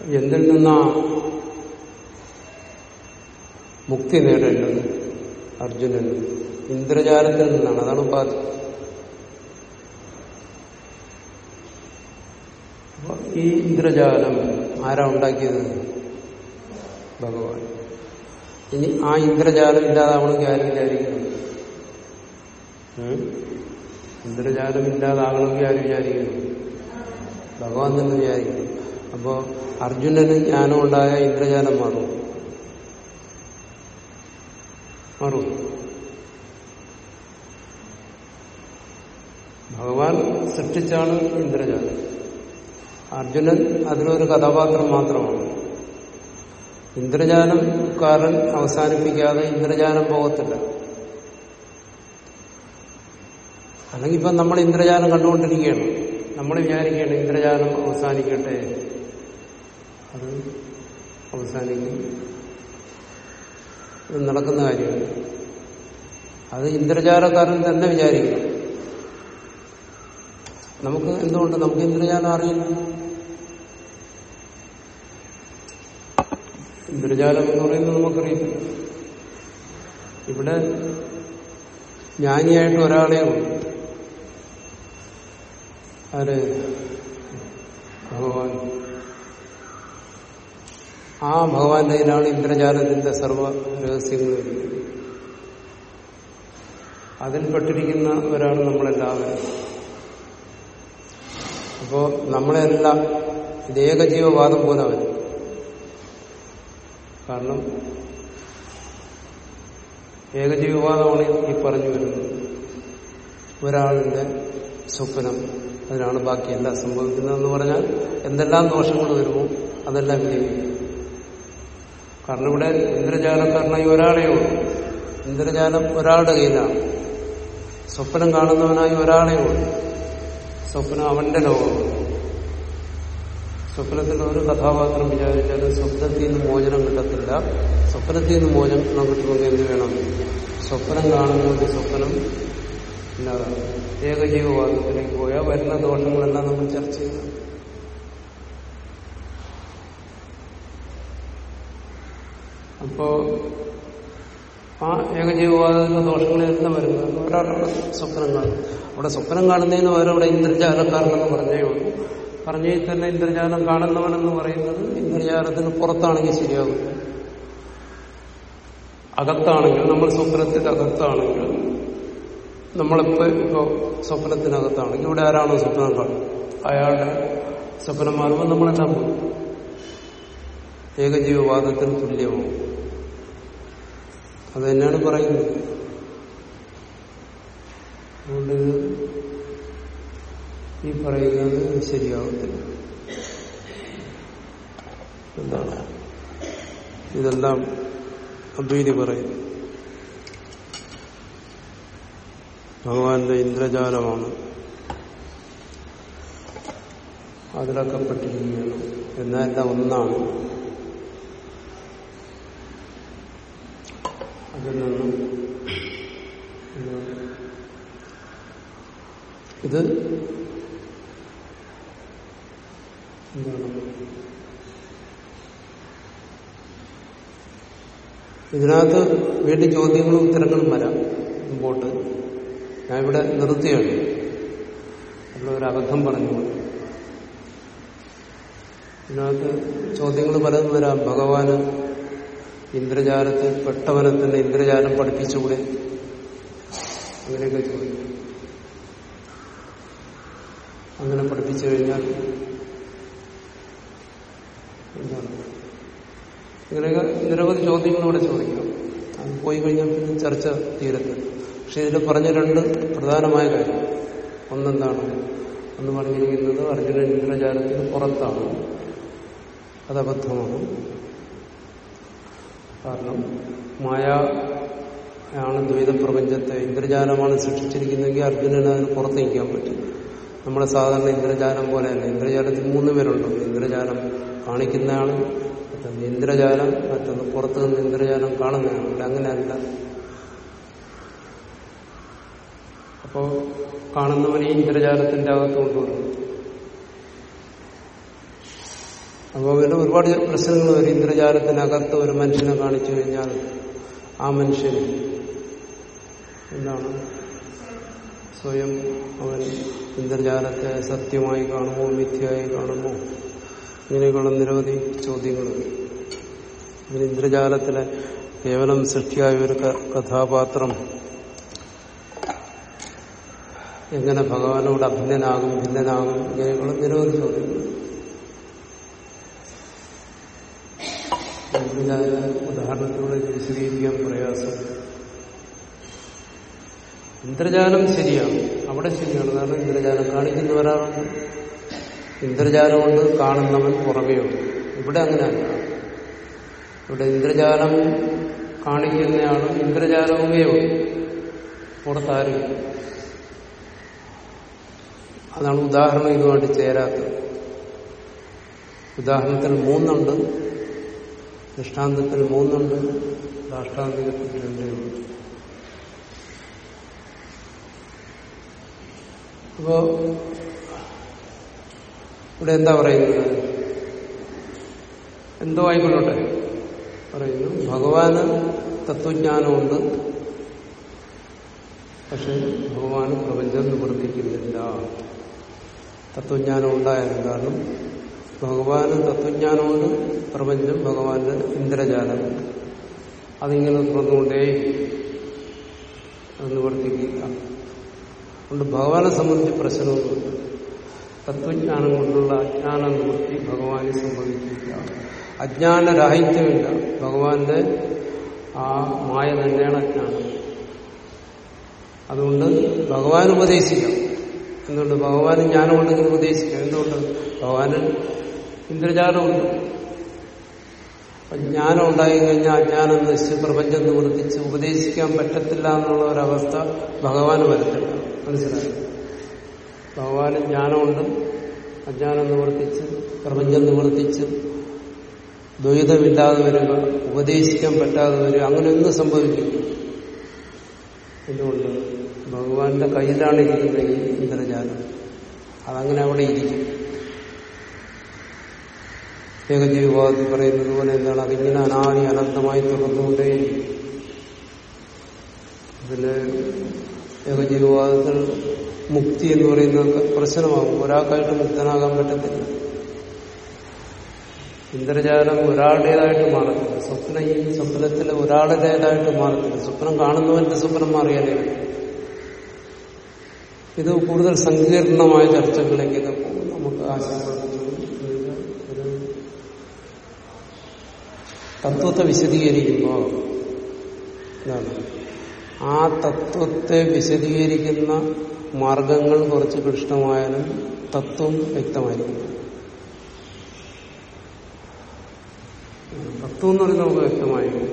Speaker 1: എന്തിൽ നിന്നാ മുക്തി നേടേണ്ടത് അർജുനൻ ഇന്ദ്രജാലത്തിൽ നിന്നാണ്. അതാണ് ഉപാധി. ഈ ഇന്ദ്രജാലം ആരാ ഉണ്ടാക്കിയത്? ഭഗവാൻ. ഇനി ആ ഇന്ദ്രജാലം ഇല്ലാതാവണമെങ്കിൽ ആരും? ഇന്ദ്രജാലം ഇല്ലാതാകണമെങ്കിൽ ആരും വിചാരിക്കുന്നു? ഭഗവാൻ തന്നെ വിചാരിക്കുന്നു. അപ്പോ അർജുനന് ജ്ഞാനം ഉണ്ടായ ഇന്ദ്രജാലം മാറും. മാറും ഭഗവാൻ സൃഷ്ടിച്ചാണ് ഇന്ദ്രജാലം. അർജുനൻ അതിലൊരു കഥാപാത്രം മാത്രമാണ്. ഇന്ദ്രജാലംകാരൻ അവസാനിപ്പിക്കാതെ ഇന്ദ്രജാലം പോകത്തില്ല. അല്ലെങ്കിൽ ഇപ്പം നമ്മൾ ഇന്ദ്രജാലം കണ്ടുകൊണ്ടിരിക്കുകയാണ്. നമ്മൾ വിചാരിക്കുകയാണ് ഇന്ദ്രജാലം അവസാനിക്കട്ടെ. അത് അവസാനിക്കും. നടക്കുന്ന കാര്യമാണ്. അത് ഇന്ദ്രജാലക്കാരൻ തന്നെ വിചാരിക്കണം. നമുക്ക് എന്തുകൊണ്ട് നമുക്ക് ഇന്ദ്രജാലം അറിയില്ല? ഇന്ദ്രജാലം എന്ന് പറയുന്നത് നമുക്കറിയില്ല. ഇവിടെ ജ്ഞാനിയായിട്ട് ഒരാളെ ഉള്ളൂ. ആര്? ഭഗവാൻ. ആ ഭഗവാന്റെ കയ്യിലാണ് ഇന്ദ്രജാലത്തിന്റെ സർവ അതിൽപ്പെട്ടിരിക്കുന്ന അതിൽപ്പെട്ടിരിക്കുന്നവരാണ് നമ്മളെല്ലാവരും. അപ്പോ നമ്മളെല്ലാം ഇത് ഏകജീവവാദം പോലെ വരും കാരണം ഏകജീവവാദമാണ് ഈ പറഞ്ഞു വരുന്നത്. ഒരാളുടെ സ്വപ്നം അതിനാണ് ബാക്കി എല്ലാം സംഭവിക്കുന്നതെന്ന് പറഞ്ഞാൽ എന്തെല്ലാം ദോഷങ്ങൾ വരുമോ അതെല്ലാം വിജയിക്കും കാരണം ഇവിടെ ഇന്ദ്രജാലക്കാരനായി ഒരാളേ ഉള്ളൂ. ഇന്ദ്രജാലം ഒരാളുടെ കയ്യിലാണ്. സ്വപ്നം കാണുന്നവനായി ഒരാളേ ഉള്ളൂ. സ്വപ്നം അവന്റെ ലോകമാണ് സ്വപ്നത്തിൽ ഒരു കഥാപാത്രം വിചാരിച്ചാലും സ്വപ്നത്തിൽ നിന്ന് മോചനം കിട്ടത്തില്ല. സ്വപ്നത്തിൽ നിന്ന് മോചനം കിട്ടണമെങ്കിൽ എന്ത് വേണം? സ്വപ്നം കാണുന്നതിന്റെ സ്വപ്നം ഇല്ലാതാണ് ഏകജീവവാദത്തിലേക്ക് പോയാൽ വരുന്ന ദോഷങ്ങളെല്ലാം നമ്മൾ ചർച്ച ചെയ്യണം അപ്പോ ആ ഏകജീവവാദത്തിന്റെ ദോഷങ്ങളെല്ലാം വരുന്നത് ഒരാളുടെ സ്വപ്നം കാണും അവിടെ സ്വപ്നം കാണുന്നതിന് അവിടെ ഇന്ദ്രജാലക്കാരനെന്ന് പറഞ്ഞേ ഉള്ളൂ. പറഞ്ഞേ തന്നെ ഇന്ദ്രജാലം കാണുന്നവനെന്ന് പറയുന്നത് ഇന്ദ്രജാലത്തിന് പുറത്താണെങ്കിൽ ശരിയാകും. അകത്താണെങ്കിൽ നമ്മൾ സ്വപ്നത്തിൽ അകത്താണെങ്കിൽ നമ്മളിപ്പോ ഇപ്പോ സ്വപ്നത്തിനകത്താണെങ്കിൽ ഇവിടെ ആരാണോ സ്വപ്നം കാണുന്നത്? അയാളുടെ സ്വപ്നം മാറുമ്പോൾ നമ്മളെല്ലാം ഏകജീവവാദത്തിന് തുല്യമാണ് അത് തന്നെയാണ് പറയുന്നത് അതുകൊണ്ട് ഈ പറയുന്നത് ശരിയാവത്തില്ല. എന്താണ്? ഇതെല്ലാം അദ്വൈതി പറയുന്നു. ഭഗവാന്റെ ഇന്ദ്രജാലമാണ് അതിലൊക്കെ പെട്ടിരിക്കുകയാണ് എന്നെല്ലാം ഒന്നാണ്. അതിൽ നിന്നും ഇത് ഇതിനകത്ത് വീണ്ടും ചോദ്യങ്ങളും ഉത്തരങ്ങളും വരാം. മുമ്പോട്ട് ഞാൻ ഇവിടെ നിർത്തിയാണ്. നമ്മളൊരു അബദ്ധം പറഞ്ഞു ഇതിനകത്ത് ചോദ്യങ്ങൾ പലതും വരാം. ഭഗവാന് ഇന്ദ്രജാലത്തിൽ പെട്ടവനെ തന്നെ ഇന്ദ്രജാലം പഠിപ്പിച്ചുകൂടെ? അങ്ങനെയൊക്കെ ചോദിക്കും. അങ്ങനെ പഠിപ്പിച്ചു കഴിഞ്ഞാൽ എന്താണ്? ഇങ്ങനെയൊക്കെ നിരവധി ചോദ്യങ്ങളോടെ ചോദിക്കാം അത് പോയി കഴിഞ്ഞാൽ പിന്നെ ചർച്ച തീരത്തില്ല. പക്ഷെ ഇതിൽ പറഞ്ഞ രണ്ട് പ്രധാനമായ കാര്യം. ഒന്നെന്താണ്? ഒന്ന് പറഞ്ഞിരിക്കുന്നത് അർജുനൻ ഇന്ദ്രജാലത്തിന് പുറത്താണ്. അത് അബദ്ധമാണ്. കാരണം മായ ആണ് ദ്വൈത പ്രപഞ്ചത്തെ ഇന്ദ്രജാലമാണ് സൃഷ്ടിച്ചിരിക്കുന്നതെങ്കിൽ അർജുനന് അതിന് പുറത്ത് നിൽക്കാൻ പറ്റും. നമ്മുടെ സാധാരണ ഇന്ദ്രജാലം പോലെയല്ല. ഇന്ദ്രജാലത്തിൽ മൂന്ന് പേരുണ്ട്. ഇന്ദ്രജാലം കാണിക്കുന്നയാളും മറ്റൊന്ന് ഇന്ദ്രജാലം മറ്റൊന്ന് പുറത്തു നിന്ന് ഇന്ദ്രജാലം കാണുന്നതാണ് ഇവിടെ അങ്ങനെയല്ല. അപ്പോ കാണുന്നവനെ ഇന്ദ്രജാലത്തിന്റെ അകത്ത് കൊണ്ടുവരും അപ്പോൾ പിന്നെ ഒരുപാട് പ്രശ്നങ്ങൾ ഒരു ഇന്ദ്രജാലത്തിനകത്ത് ഒരു മനുഷ്യനെ കാണിച്ചു കഴിഞ്ഞാൽ ആ മനുഷ്യൻ എന്താണ്? സ്വയം അവൻ ഇന്ദ്രജാലത്തെ സത്യമായി കാണുമോ മിഥ്യയായി കാണുമോ? ഇങ്ങനെയൊക്കെയുള്ള നിരവധി ചോദ്യങ്ങൾ. അങ്ങനെ ഇന്ദ്രജാലത്തിലെ കേവലം സൃഷ്ടിയായ ഒരു കഥാപാത്രം എങ്ങനെ ഭഗവാനോട് അഭിന്നനാകും ഭിന്നനാകും? ഇങ്ങനെയൊക്കെയുള്ള നിരവധി ചോദ്യങ്ങൾ. ഉദാഹരണത്തിലൂടെ വിശദീകരിക്കാൻ പ്രയാസം. ഇന്ദ്രജാലം ശരിയാണ്. അവിടെ ശരിയാണ്. കാരണം ഇന്ദ്രജാലം. കാണിക്കുന്നവരാണ് ഇന്ദ്രജാലം കൊണ്ട് കാണുന്നവൻ പുറമെയുണ്ട് ഇവിടെ അങ്ങനെയല്ല. ഇവിടെ ഇന്ദ്രജാലം കാണിക്കുന്നയാളും ഇന്ദ്രജാലവുമേ ഉള്ളൂ. പുറത്താരും അതാണ് ഉദാഹരണം ഇതുമായിട്ട് ചേരാത്തത്. ഉദാഹരണത്തിന് മൂന്നുണ്ട്. ദൃഷ്ടാന്തത്തിൽ മൂന്നുണ്ട് ദാഷ്ടാന്തികത്തിൽ രണ്ടേ ഉണ്ട് അപ്പോ ഇവിടെ എന്താ പറയുന്നത്? എന്തോ ആയിക്കൊള്ളട്ടെ. പറയുന്നു ഭഗവാന് തത്വജ്ഞാനമുണ്ട്. പക്ഷെ ഭഗവാന് പ്രപഞ്ചം നിവർത്തിക്കുന്നില്ല തത്വജ്ഞാനം ഉണ്ടായാലും കാരണം ഭഗവാന് തത്വജ്ഞാനമുണ്ട് പ്രപഞ്ചം ഭഗവാന്റെ ഇന്ദ്രജാലമുണ്ട് അതിങ്ങനെ തുറന്നുകൊണ്ടേ അത് നിവർത്തിക്കുക. അതുകൊണ്ട് ഭഗവാനെ സംബന്ധിച്ച് പ്രശ്നമൊന്നുമില്ല. തത്വജ്ഞാനം കൊണ്ടുള്ള അജ്ഞാന നിവൃത്തി ഭഗവാനെ സംഭവിക്കില്ല അജ്ഞാനരാഹിത്യമില്ല ഭഗവാന്റെ ആ മായ തന്നെയാണ് അജ്ഞാനം. അതുകൊണ്ട് ഭഗവാൻ ഉപദേശിക്കാം. എന്തുകൊണ്ട്? ഭഗവാന് ജ്ഞാനമുണ്ടെങ്കിൽ ഉപദേശിക്കാം. എന്തുകൊണ്ട്? ഭഗവാന് ഇന്ദ്രജാലമുണ്ട്. അപ്പൊ ജ്ഞാനം ഉണ്ടായി കഴിഞ്ഞാൽ അജ്ഞാനം നശിച്ച് പ്രപഞ്ചം നിവർത്തിച്ച് ഉപദേശിക്കാൻ പറ്റത്തില്ല എന്നുള്ള ഒരവസ്ഥ ഭഗവാന് വരത്തില്ല. മനസ്സിലായി? ഭഗവാന് ജ്ഞാനമുണ്ട്. അജ്ഞാനം നിവർത്തിച്ച് പ്രപഞ്ചം നിവർത്തിച്ച് ദ്വൈതമില്ലാതെ വരിക ഉപദേശിക്കാൻ പറ്റാതെ വരിക അങ്ങനെ ഒന്നും സംഭവിക്കില്ല. എന്തുകൊണ്ട്? ഭഗവാന്റെ കയ്യിലാണ് ഇരിക്കുന്നത് ഇന്ദ്രജാലം. അതങ്ങനെ അവിടെ ഇരിക്കും. ഏകജീവവാദത്തിൽ പറയുന്നത് പോലെ എന്താണ്? അതിങ്ങനെ അനാദി അനന്തമായി തുടർന്നുകൊണ്ടേ അതിന് ഏകജീവവാദത്തിൽ മുക്തി എന്ന് പറയുന്നത് പ്രശ്നമാകും. ഒരാൾക്കായിട്ട് മുക്തനാകാൻ പറ്റത്തില്ല. ഇന്ദ്രജാലം ഒരാളുടേതായിട്ട് മാറത്തില്ല. സ്വപ്ന ഈ സ്വപ്നത്തിൽ ഒരാളുടേതായിട്ട് മാറത്തില്ല. സ്വപ്നം കാണുന്നവന്റെ സ്വപ്നം മാറിയാലേ ഇത് കൂടുതൽ സങ്കീർണമായ ചർച്ചകളിലേക്ക് നമുക്ക് ആശയപ്പെടുന്നു തത്വത്തെ വിശദീകരിക്കുമ്പോൾ എന്താണ് ആ തത്വത്തെ വിശദീകരിക്കുന്ന മാർഗങ്ങൾ കുറച്ച് കൃഷ്ണമായാലും തത്വം വ്യക്തമായിരിക്കും. തത്വം എന്ന് പറയുന്നത് നമുക്ക് വ്യക്തമായിരിക്കും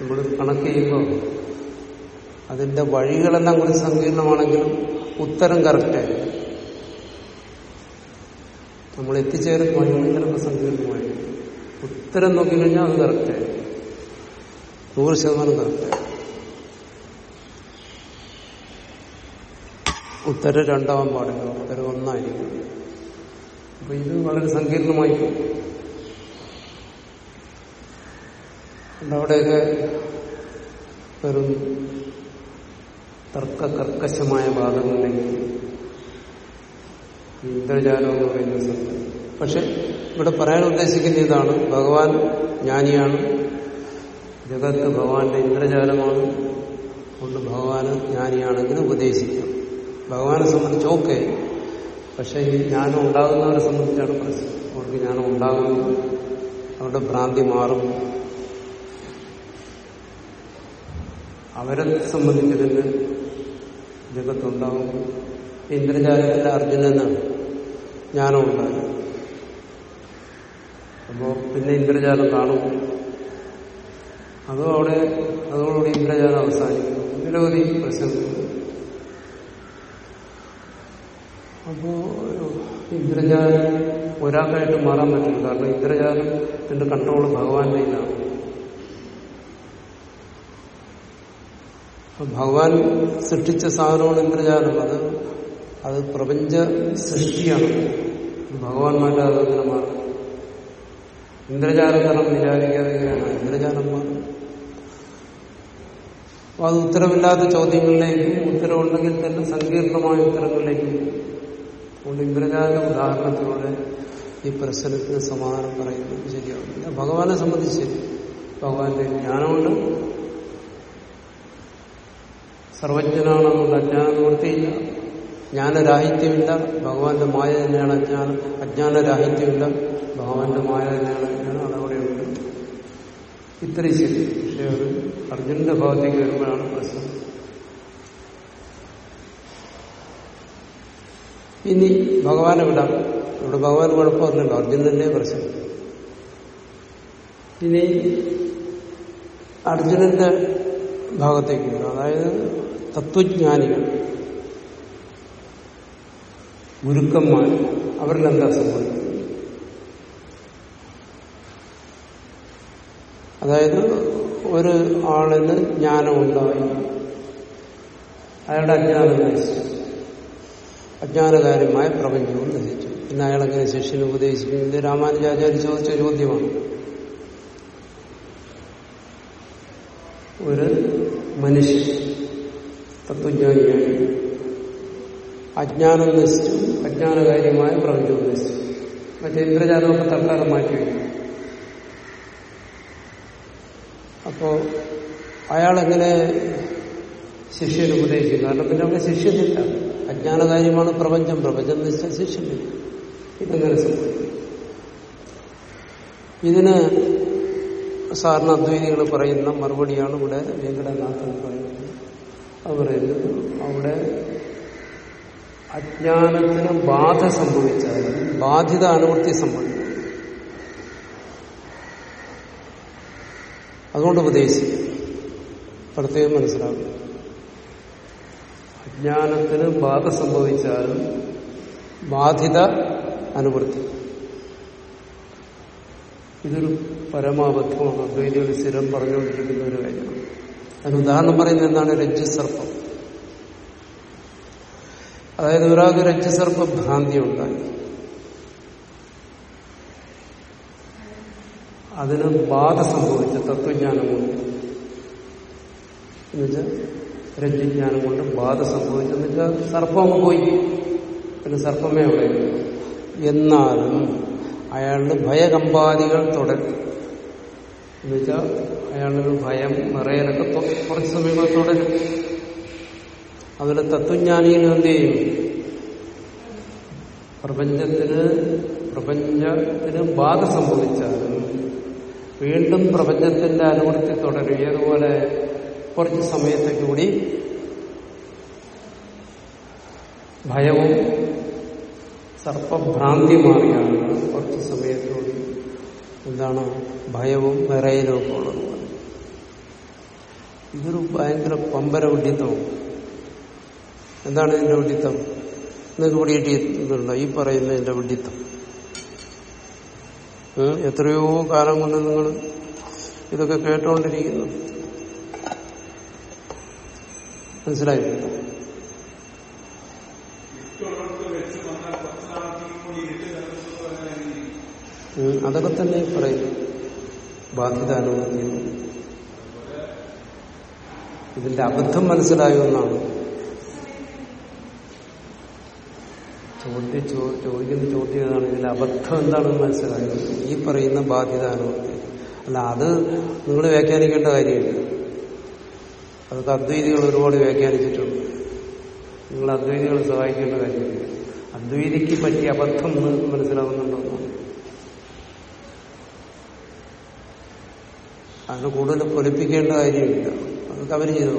Speaker 1: നമ്മൾ കണക്ക് ചെയ്യുമ്പോൾ അതിന്റെ വഴികളെല്ലാം കുറച്ച് സങ്കീർണമാണെങ്കിലും ഉത്തരം കറക്റ്റായിരിക്കും നമ്മൾ ചിലപ്പോൾ സങ്കീർണമായിരിക്കും ഉത്തരം നോക്കിക്കഴിഞ്ഞാൽ അത് കറക്റ്റ് നൂറ് ശതമാനം കറക്റ്റ് ഉത്തരം രണ്ടാവാൻ പാടില്ല. ഉത്തരം ഒന്നായിരിക്കും. അപ്പൊ ഇത് വളരെ സങ്കീർണമായി അവിടെയൊക്കെ വെറും തർക്ക കർക്കശമായ വാദങ്ങളിലേക്ക് ഇന്ദ്രജാലം എന്ന് പറയുന്ന സത്യം പക്ഷെ ഇവിടെ പറയാൻ ഉദ്ദേശിക്കുന്ന ഇതാണ്. ഭഗവാൻ ജ്ഞാനിയാണ്. ജഗത്ത് ഭഗവാന്റെ ഇന്ദ്രജാലമാണ്. അതുകൊണ്ട് ഭഗവാന് ജ്ഞാനിയാണെങ്കിൽ ഉപദേശിക്കാം. ഭഗവാനെ സംബന്ധിച്ച് ഓക്കെ. പക്ഷെ ഈ ജ്ഞാനം ഉണ്ടാകുന്നവരെ സംബന്ധിച്ചാണ് പ്രശ്നം. അവർക്ക് ജ്ഞാനം ഉണ്ടാകുന്നു അവരുടെ ഭ്രാന്തി മാറും. അവരെ സംബന്ധിച്ചതിന് ജഗത്തുണ്ടാകും. ഇന്ദ്രജാലത്തിന്റെ അർജുനന് ജ്ഞാനം ഉണ്ടായി. അപ്പോ പിന്നെ ഇന്ദ്രജാലം കാണും. അതും അവിടെ അതോടുകൂടി ഇന്ദ്രജാലം അവസാനിക്കും നിരവധി പ്രശ്നങ്ങൾ അപ്പോ ഇന്ദ്രജാലം ഒരാൾക്കായിട്ട് മാറാൻ പറ്റില്ല. കാരണം ഇന്ദ്രജാലത്തിന്റെ കൺട്രോൾ ഭഗവാന്റെ ഇതാണ് ഭഗവാൻ സൃഷ്ടിച്ച സാധനമാണ് ഇന്ദ്രജാലം. അത് അത് പ്രപഞ്ച സൃഷ്ടിയാണ്. ഭഗവാന്മാരുടെ അതങ്ങനെ മാറും ഇന്ദ്രജാലം കാരണം വിചാരിക്കാതെ എങ്ങനെയാണ്? ഇന്ദ്രജാലം മാറും അത് ഉത്തരവില്ലാത്ത ചോദ്യങ്ങളിലേക്കും ഉത്തരവുണ്ടെങ്കിൽ തന്നെ സങ്കീർണമായ ഉത്തരങ്ങളിലേക്കും അതുകൊണ്ട് ഇന്ദ്രജാല ഉദാഹരണത്തിലൂടെ ഈ പ്രശ്നത്തിന് സമാധാനം പറയുന്നത് ശരിയാവില്ല ഭഗവാനെ സംബന്ധിച്ച്. ഭഗവാന്റെ ജ്ഞാനമുണ്ട്. സർവജ്ഞനാണെന്നുള്ള അജ്ഞാനം നിവൃത്തിയില്ല ജ്ഞാനരാഹിത്യമില്ല. ഭഗവാന്റെ മായ തന്നെയാണ് അജ്ഞാന. അജ്ഞാനരാഹിത്യമില്ല. ഭഗവാന്റെ മായ തന്നെയാണ് അജ്ഞാനം. അതവിടെയുണ്ട്. ഇത്രയും ശരി. പക്ഷെ അത് അർജുനന്റെ ഭാഗത്തേക്ക് വരുമ്പോഴാണ് പ്രശ്നം. ഇനി ഭഗവാനെ വിടാം. ഇവിടെ ഭഗവാൻ കുഴപ്പമൊന്നുമില്ല അർജുനന്റെ പ്രശ്നം. ഇനി അർജുനന്റെ ഭാഗത്തേക്ക് അതായത് തത്വജ്ഞാനികൾ. ഗുരുക്കന്മാർ അവരിലെന്താ സംഭവിക്കുന്നത് അതായത് ഒരു ആളിന് ജ്ഞാനമുണ്ടായി. അയാളുടെ അജ്ഞാനം നശിച്ചു അജ്ഞാനകാര്യമായ പ്രപഞ്ചവും നശിച്ചു പിന്നെ അയാളെങ്ങനെ ശിഷ്യന് ഉപദേശിക്കുന്നത് രാമാനുജാചാര്യ ചോദിച്ച ചോദ്യമാണ്. ഒരു മനുഷ്യൻ തത്വജ്ഞാനിയായി അജ്ഞാനം നശിച്ചു. അജ്ഞാനകാര്യമായ പ്രപഞ്ചവും നശിച്ചു. മറ്റേ ഇന്ദ്രജാലമൊക്കെ തൽക്കാലം മാറ്റിവെക്കും അപ്പോ അയാളെങ്ങനെ ശിഷ്യന് ഉപദേശിക്കും? കാരണം പിന്നെ അവിടെ ശിഷ്യനില്ല. അജ്ഞാനകാര്യമാണ് പ്രപഞ്ചം. പ്രപഞ്ചം നശിച്ചാൽ ശിഷ്യനില്ല. ഇതെങ്ങനെ ഇതിന് സാറിന് അദ്വൈതികൾ പറയുന്ന മറുപടിയാണ് ഇവിടെ വെങ്കടനാഥൻ പറയുന്നത്. പറയുന്നത് അവിടെ അജ്ഞാനത്തിന് ബാധ സംഭവിച്ചാൽ ബാധിത അനുവൃത്തി സംഭവിക്കും. അതുകൊണ്ട് ഉപദേശിക്കും. പ്രത്യേകം മനസ്സിലാക്കും. അജ്ഞാനത്തിന് ബാധ സംഭവിച്ചാലും ബാധിത അനുവൃത്തി. ഇതൊരു പരമാബദ്ധമാണ്. അദ്വൈതികൾ സ്ഥിരം പറഞ്ഞുകൊണ്ടിരിക്കുന്ന ഒരു കാര്യമാണ്. അതിന് ഉദാഹരണം പറയുന്നത് എന്താണ്? രജ്ജുസർപ്പം. അതായത് ഒരാൾക്ക് രക്തസർപ്പ ഭ്രാന്തി ഉണ്ടായി അതിന് ബാധ സംഭവിച്ച തത്വജ്ഞാനം കൊണ്ട്. എന്നുവെച്ചാൽ രജ്ഞാനം കൊണ്ട് ബാധ സംഭവിച്ചെന്ന് വെച്ചാൽ സർപ്പം പോയി. പിന്നെ സർപ്പമേ അവിടെ എന്നാലും അയാളുടെ ഭയകമ്പാദികൾ തുടരും. എന്നുവെച്ചാൽ അയാളൊരു ഭയം നിറയലൊക്കെ തൊ- കുറച്ച് സമയങ്ങൾ തുടരും. അതിലെ തത്വജ്ഞാനികൾ എന്ത് ചെയ്യും? പ്രപഞ്ചത്തിന് പ്രപഞ്ചത്തിന് ബാധ സംഭവിച്ചാലും വീണ്ടും പ്രപഞ്ചത്തിന്റെ അനുവൃത്തി തുടരും. ഏതുപോലെ? കുറച്ച് സമയത്തേക്ക് കൂടി ഭയവും സർപ്പഭ്രാന്തി മാറിയാണ്. കുറച്ച് സമയത്തോട് എന്താണ്? ഭയവും വിറയലും ഒക്കെ ഉള്ളത് ഇതൊരു ഭയങ്കര പമ്പര വിഡിത്തവും എന്താണ് ഇതിന്റെ വിഡിത്തം? നിങ്ങൾക്ക് പിടികിട്ടിയിട്ടുണ്ടോ ഈ പറയുന്നതിന്റെ വിഡിത്തം. എത്രയോ കാലം കൊണ്ട് നിങ്ങൾ ഇതൊക്കെ കേട്ടുകൊണ്ടിരിക്കുന്നു മനസ്സിലായില്ല? ഉം, അതൊക്കെ തന്നെ പറയും ബാധ്യത അനുഭവിക്കുന്നു. ഇതിന്റെ അബദ്ധം മനസ്സിലായോ എന്നാണ്. ചോദ്യം ചോദിക്കുന്ന ചോദ്യം ഏതാണ് ഇതിന്റെ അബദ്ധം എന്താണെന്ന് മനസ്സിലായത് ഈ പറയുന്ന ബാധ്യത അനുഭവത്തിൽ. അല്ല അത് നിങ്ങൾ വ്യാഖ്യാനിക്കേണ്ട കാര്യമില്ല. അതൊക്കെ അദ്വൈതികൾ ഒരുപാട് വ്യാഖ്യാനിച്ചിട്ടുണ്ട്. നിങ്ങൾ അദ്വൈതികളെ സഹായിക്കേണ്ട കാര്യമില്ല. അദ്വൈതിക്ക് പറ്റിയ അബദ്ധം മനസ്സിലാവുന്നുണ്ടോ? അതിന് കൂടുതൽ പൊലിപ്പിക്കേണ്ട കാര്യമില്ല. അതൊക്കെ അവർ ചെയ്തു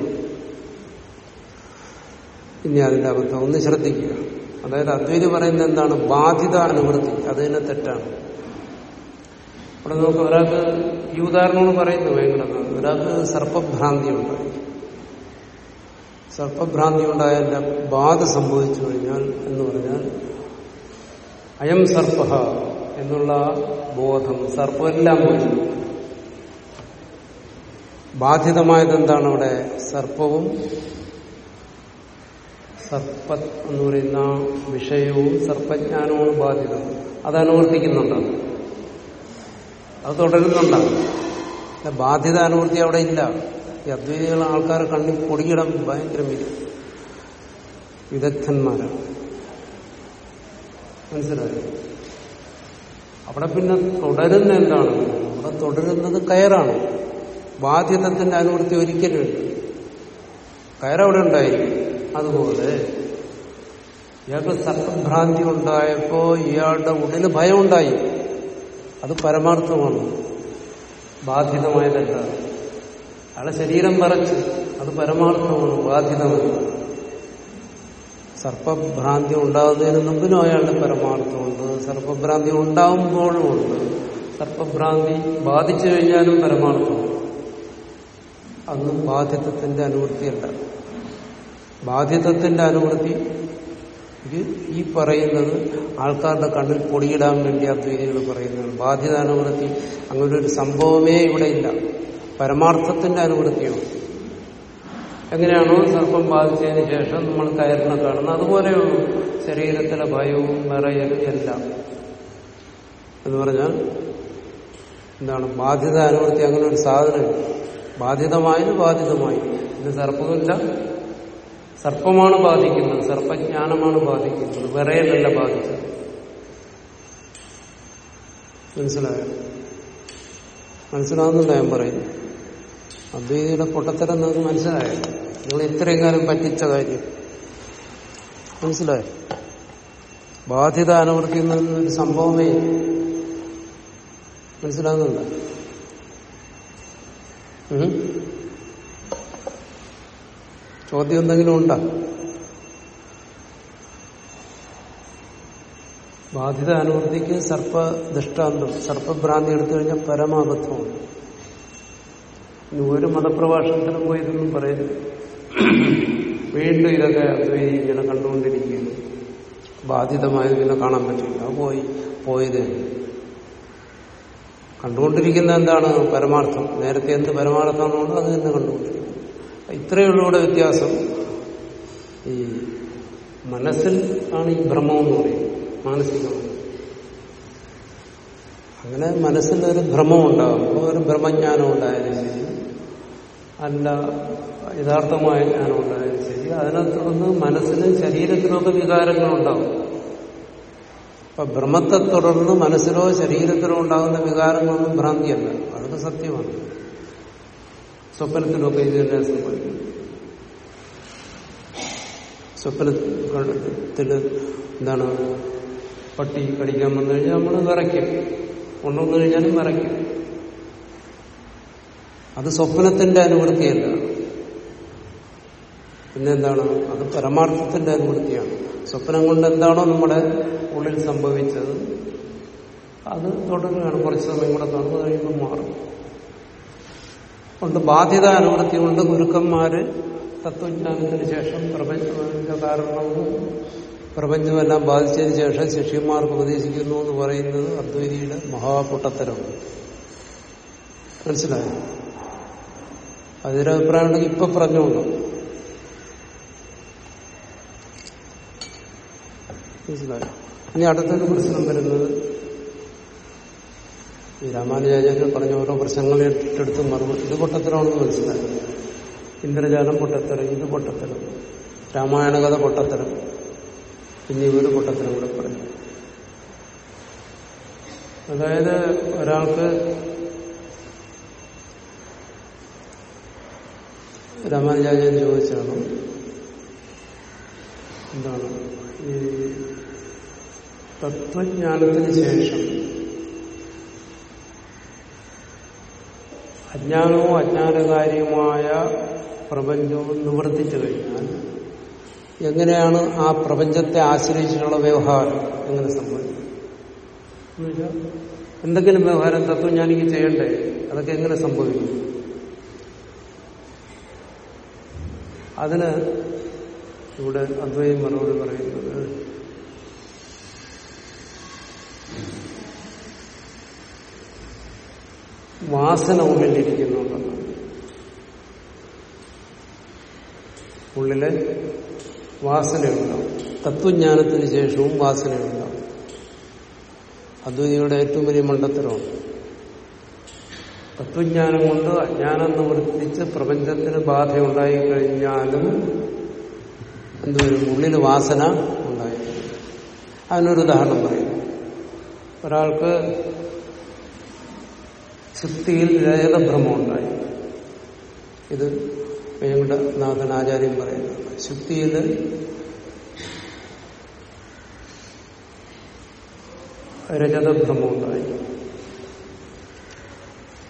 Speaker 1: ഇനി അതിന്റെ അബദ്ധം ഒന്ന് ശ്രദ്ധിക്കുക. അതായത് അദ്വൈതി പറയുന്നത് എന്താണ്? ബാധിത അനുവൃത്തി. അത് തന്നെ തെറ്റാണ്. ഇവിടെ നമുക്ക് ഒരാൾക്ക് ഈ ഉദാഹരണമെന്ന് പറയുന്നു വേണ്ടത്. ഒരാൾക്ക് സർപ്പഭ്രാന്തി ഉണ്ടായി. സർപ്പഭ്രാന്തി ഉണ്ടായതിന്റെ ബാധ സംഭവിച്ചു കഴിഞ്ഞാൽ എന്ന് പറഞ്ഞാൽ അയം സർപ്പ എന്നുള്ള ബോധം സർപ്പമെല്ലാം പോയി. ബാധിതമായത് എന്താണ് അവിടെ? സർപ്പവും സർപ്പ എന്ന് പറയുന്ന വിഷയവും സർപ്പജ്ഞാനവും ബാധിതം. അത് അനുവർത്തിക്കുന്നുണ്ടാവും അത് തുടരുന്നുണ്ടാവും ബാധ്യത അനുവൃത്തി അവിടെ ഇല്ല. ഈ അദ്വൈതികൾ ആൾക്കാരെ കണ്ണിൽ പൊടിയിടാൻ ഭയങ്കര വിദഗ്ധന്മാരാണ് മനസ്സിലായോ? അവിടെ പിന്നെ തുടരുന്ന എന്താണ്? അവിടെ തുടരുന്നത് കയറാണ്. ബാധ്യതത്തിന്റെ അനുവൃത്തി ഒരിക്കലും കയറവിടെ ഉണ്ടായിരിക്കും. അതുപോലെ ഇയാൾക്ക് സർപ്പഭ്രാന്തി ഉണ്ടായപ്പോ ഇയാളുടെ ഉള്ളിൽ ഭയം ഉണ്ടായി അത് പരമാർത്ഥമാണ്. ബാധിതമായതല്ല. അയാളെ ശരീരം പറച്ച് അത് പരമാർത്ഥമാണ് ബാധിതമല്ല സർപ്പഭ്രാന്തി ഉണ്ടാകുന്നതിന് മുമ്പിനും അയാളുടെ പരമാർത്ഥമുണ്ട്. സർപ്പഭ്രാന്തി ഉണ്ടാകുമ്പോഴും ഉണ്ട്. സർപ്പഭ്രാന്തി ബാധിച്ചു കഴിഞ്ഞാലും പരമാർത്ഥമുണ്ട് അന്നും ബാധിത്വത്തിന്റെ അനുവൃത്തിയല്ല. ബാധ്യത്വത്തിന്റെ അനുവൃത്തി. ഈ പറയുന്നത് ആൾക്കാരുടെ കണ്ണിൽ പൊടിയിടാൻ വേണ്ടി അദ്വൈതികൾ പറയുന്നത്. ബാധ്യത അനുവൃത്തി. അങ്ങനെ ഒരു സംഭവമേ ഇവിടെ ഇല്ല. പരമാർത്ഥത്തിന്റെ അനുവൃത്തിയാണ് എങ്ങനെയാണോ സർപ്പം ബാധിച്ചതിന് ശേഷം നമ്മൾ കയറിനെ കാണുന്നത്. അതുപോലെയുള്ളൂ ശരീരത്തിലെ ഭയവും വിറയലും എല്ലാം. എന്ന് പറഞ്ഞാൽ എന്താണ്? ബാധ്യത അനുവൃത്തി. അങ്ങനെ ഒരു സാധനം ബാധിതമായത് ബാധിതമായി ഇത് സർപ്പമില്ല. സർപ്പമാണ് ബാധിക്കുന്നത് സർപ്പജ്ഞാനമാണ് ബാധിക്കുന്നത് വിറയലല്ല ബാധിച്ചത്? മനസ്സിലായോ? മനസ്സിലാവുന്നില്ല ഞാൻ പറയുന്നു അദ്വൈതിയുടെ പൊട്ടത്തരം നിങ്ങൾക്ക് മനസ്സിലായോ? നിങ്ങൾ ഇത്രയും കാലം പറ്റിച്ച കാര്യം. മനസ്സിലായോ? ബാധ്യത അനുവർത്തിക്കുന്ന ഒരു സംഭവമേ മനസ്സിലാകുന്നുണ്ടോ? ചോദ്യം എന്തെങ്കിലും ഉണ്ടോ? ബാധിത അനുവൃത്തിക്ക് സർപ്പ ദൃഷ്ടാന്തം സർപ്പഭ്രാന്തി എടുത്തു കഴിഞ്ഞാൽ പരമാബദ്ധമാണ്. ഒരു മതപ്രഭാഷണത്തിനും പോയി ഇതൊന്നും പറയുന്നു വീണ്ടും ഇതൊക്കെ അദ്വൈതി ഇങ്ങനെ കണ്ടുകൊണ്ടിരിക്കുകയാണ്. ബാധിതമായത് പിന്നെ കാണാൻ പറ്റില്ല. പോയി പോയത് കണ്ടുകൊണ്ടിരിക്കുന്ന എന്താണ് പരമാർത്ഥം? നേരത്തെ എന്ത് പരമാർത്ഥമാണോ അത് തന്നെ കണ്ടുകൊണ്ടിരിക്കുന്നു. ഇത്രയേ ഉള്ളൂ ഇവിടെ വ്യത്യാസം. ഈ മനസ്സിൽ ആണ് ഈ ഭ്രമം എന്ന് പറയും മാനസികമാണ്. അങ്ങനെ മനസ്സിൽ ഒരു ഭ്രമം ഉണ്ടാകും ഒരു ഭ്രമജ്ഞാനം ഉണ്ടായാലും ശരി. അല്ല യഥാർത്ഥമായ ജ്ഞാനം ഉണ്ടായാലും ശരി. അതിനെ തുടർന്ന് മനസ്സിന് ശരീരത്തിനൊക്കെ വികാരങ്ങളുണ്ടാവും അപ്പൊ ഭ്രമത്തെ തുടർന്ന് മനസ്സിലോ ശരീരത്തിലോ ഉണ്ടാകുന്ന വികാരങ്ങളൊന്നും ഭ്രാന്തിയല്ല. അതൊക്കെ സത്യമാണ്. സ്വപ്നത്തിലൊക്കെ ഇത് തന്നെ സംഭവിക്കും സ്വപ്നത്തിൽ എന്താണ് പട്ടി കടിക്കാൻ വന്നു കഴിഞ്ഞാൽ നമ്മൾ വിറയ്ക്കും. കൊണ്ടുവന്നു കഴിഞ്ഞാലും വിറയ്ക്കും. അത് സ്വപ്നത്തിന്റെ അനുവൃത്തിയല്ല. പിന്നെന്താണ് അത് പരമാർത്ഥത്തിന്റെ അനുവൃത്തിയാണ്. സ്വപ്നം കൊണ്ട് എന്താണോ നമ്മുടെ ഉള്ളിൽ സംഭവിച്ചത് അത് തുടരുകയാണ്. കുറച്ച് സമയം കൂടെ തന്നു കഴിയുമ്പോൾ മാറും. കൊണ്ട് ബാധ്യത അനുവൃത്തി കൊണ്ട് ഗുരുക്കന്മാര് തത്വജ്ഞാനത്തിന് ശേഷം പ്രപഞ്ചത്തിന്റെ കാരണവും പ്രപഞ്ചമെല്ലാം ബാധിച്ചതിന് ശേഷം ശിഷ്യന്മാർക്ക് ഉപദേശിക്കുന്നു എന്ന് പറയുന്നത് അദ്വൈതിയുടെ മഹാപുട്ടത്തരമാണ് മനസ്സിലായോ? അതിന്റെ അഭിപ്രായം ഉണ്ടെങ്കിൽ ഇപ്പൊ പറഞ്ഞോളൂ മനസ്സിലായോ? ഇനി അടുത്തൊരു പ്രശ്നം വരുന്നത് ഈ രാമാനുചാര്യങ്ങൾ പറഞ്ഞ ഓരോ പ്രശ്നങ്ങളെ ഏറ്റെടുത്ത് മറുപടി. ഇത് പൊട്ടത്തരമാണെന്ന് മനസ്സിലായി. ഇന്ദ്രജാലം പൊട്ടത്തരം ഇത് പൊട്ടത്തരം രാമായണ കഥ പൊട്ടത്തരം. പിന്നെ ഇവർ പൊട്ടത്തരം കൂടെ പറഞ്ഞു. അതായത് ഒരാൾക്ക് രാമാനുജാചാര്യൻ ചോദിച്ചാണ് എന്താണ് ഈ തത്വജ്ഞാനത്തിന് ശേഷം അജ്ഞാനവും അജ്ഞാനകാര്യവുമായ പ്രപഞ്ചവും നിവർത്തിച്ചു കഴിഞ്ഞാൽ എങ്ങനെയാണ് ആ പ്രപഞ്ചത്തെ ആശ്രയിച്ചിട്ടുള്ള വ്യവഹാരം? എങ്ങനെ സംഭവിക്കും? എന്തെങ്കിലും വ്യവഹാരം തത്വം തത്വജ്ഞാനിക്ക് ചെയ്യണ്ടേ? അതൊക്കെ എങ്ങനെ സംഭവിക്കും? അതിന് ഇവിടെ അദ്വൈതം മറുപടി പറയുന്നത് വാസന ഉള്ളിലിരിക്കുന്നുണ്ടെന്ന് ഉള്ളിൽ വാസനയുണ്ടാവും. തത്വജ്ഞാനത്തിന് ശേഷവും വാസനയുണ്ടാവും. അദ്വൈതിയുടെ ഏറ്റവും വലിയ മണ്ടത്തരമാണ്. തത്വജ്ഞാനം കൊണ്ട് അജ്ഞാനം നിവർത്തിച്ച് പ്രപഞ്ചത്തിന് ബാധയുണ്ടായി കഴിഞ്ഞാലും എന്തുവരും ഉള്ളിൽ വാസന ഉണ്ടായി അതിനൊരു ഉദാഹരണം പറയും. ഒരാൾക്ക് ശുദ്ധിയിൽ ഭ്രമം ഉണ്ടായി ഇത് വെങ്കടനാഥൻ ആചാര്യം പറയുന്നത് ശുദ്ധിയിൽ രജതഭ്രമം ഉണ്ടായി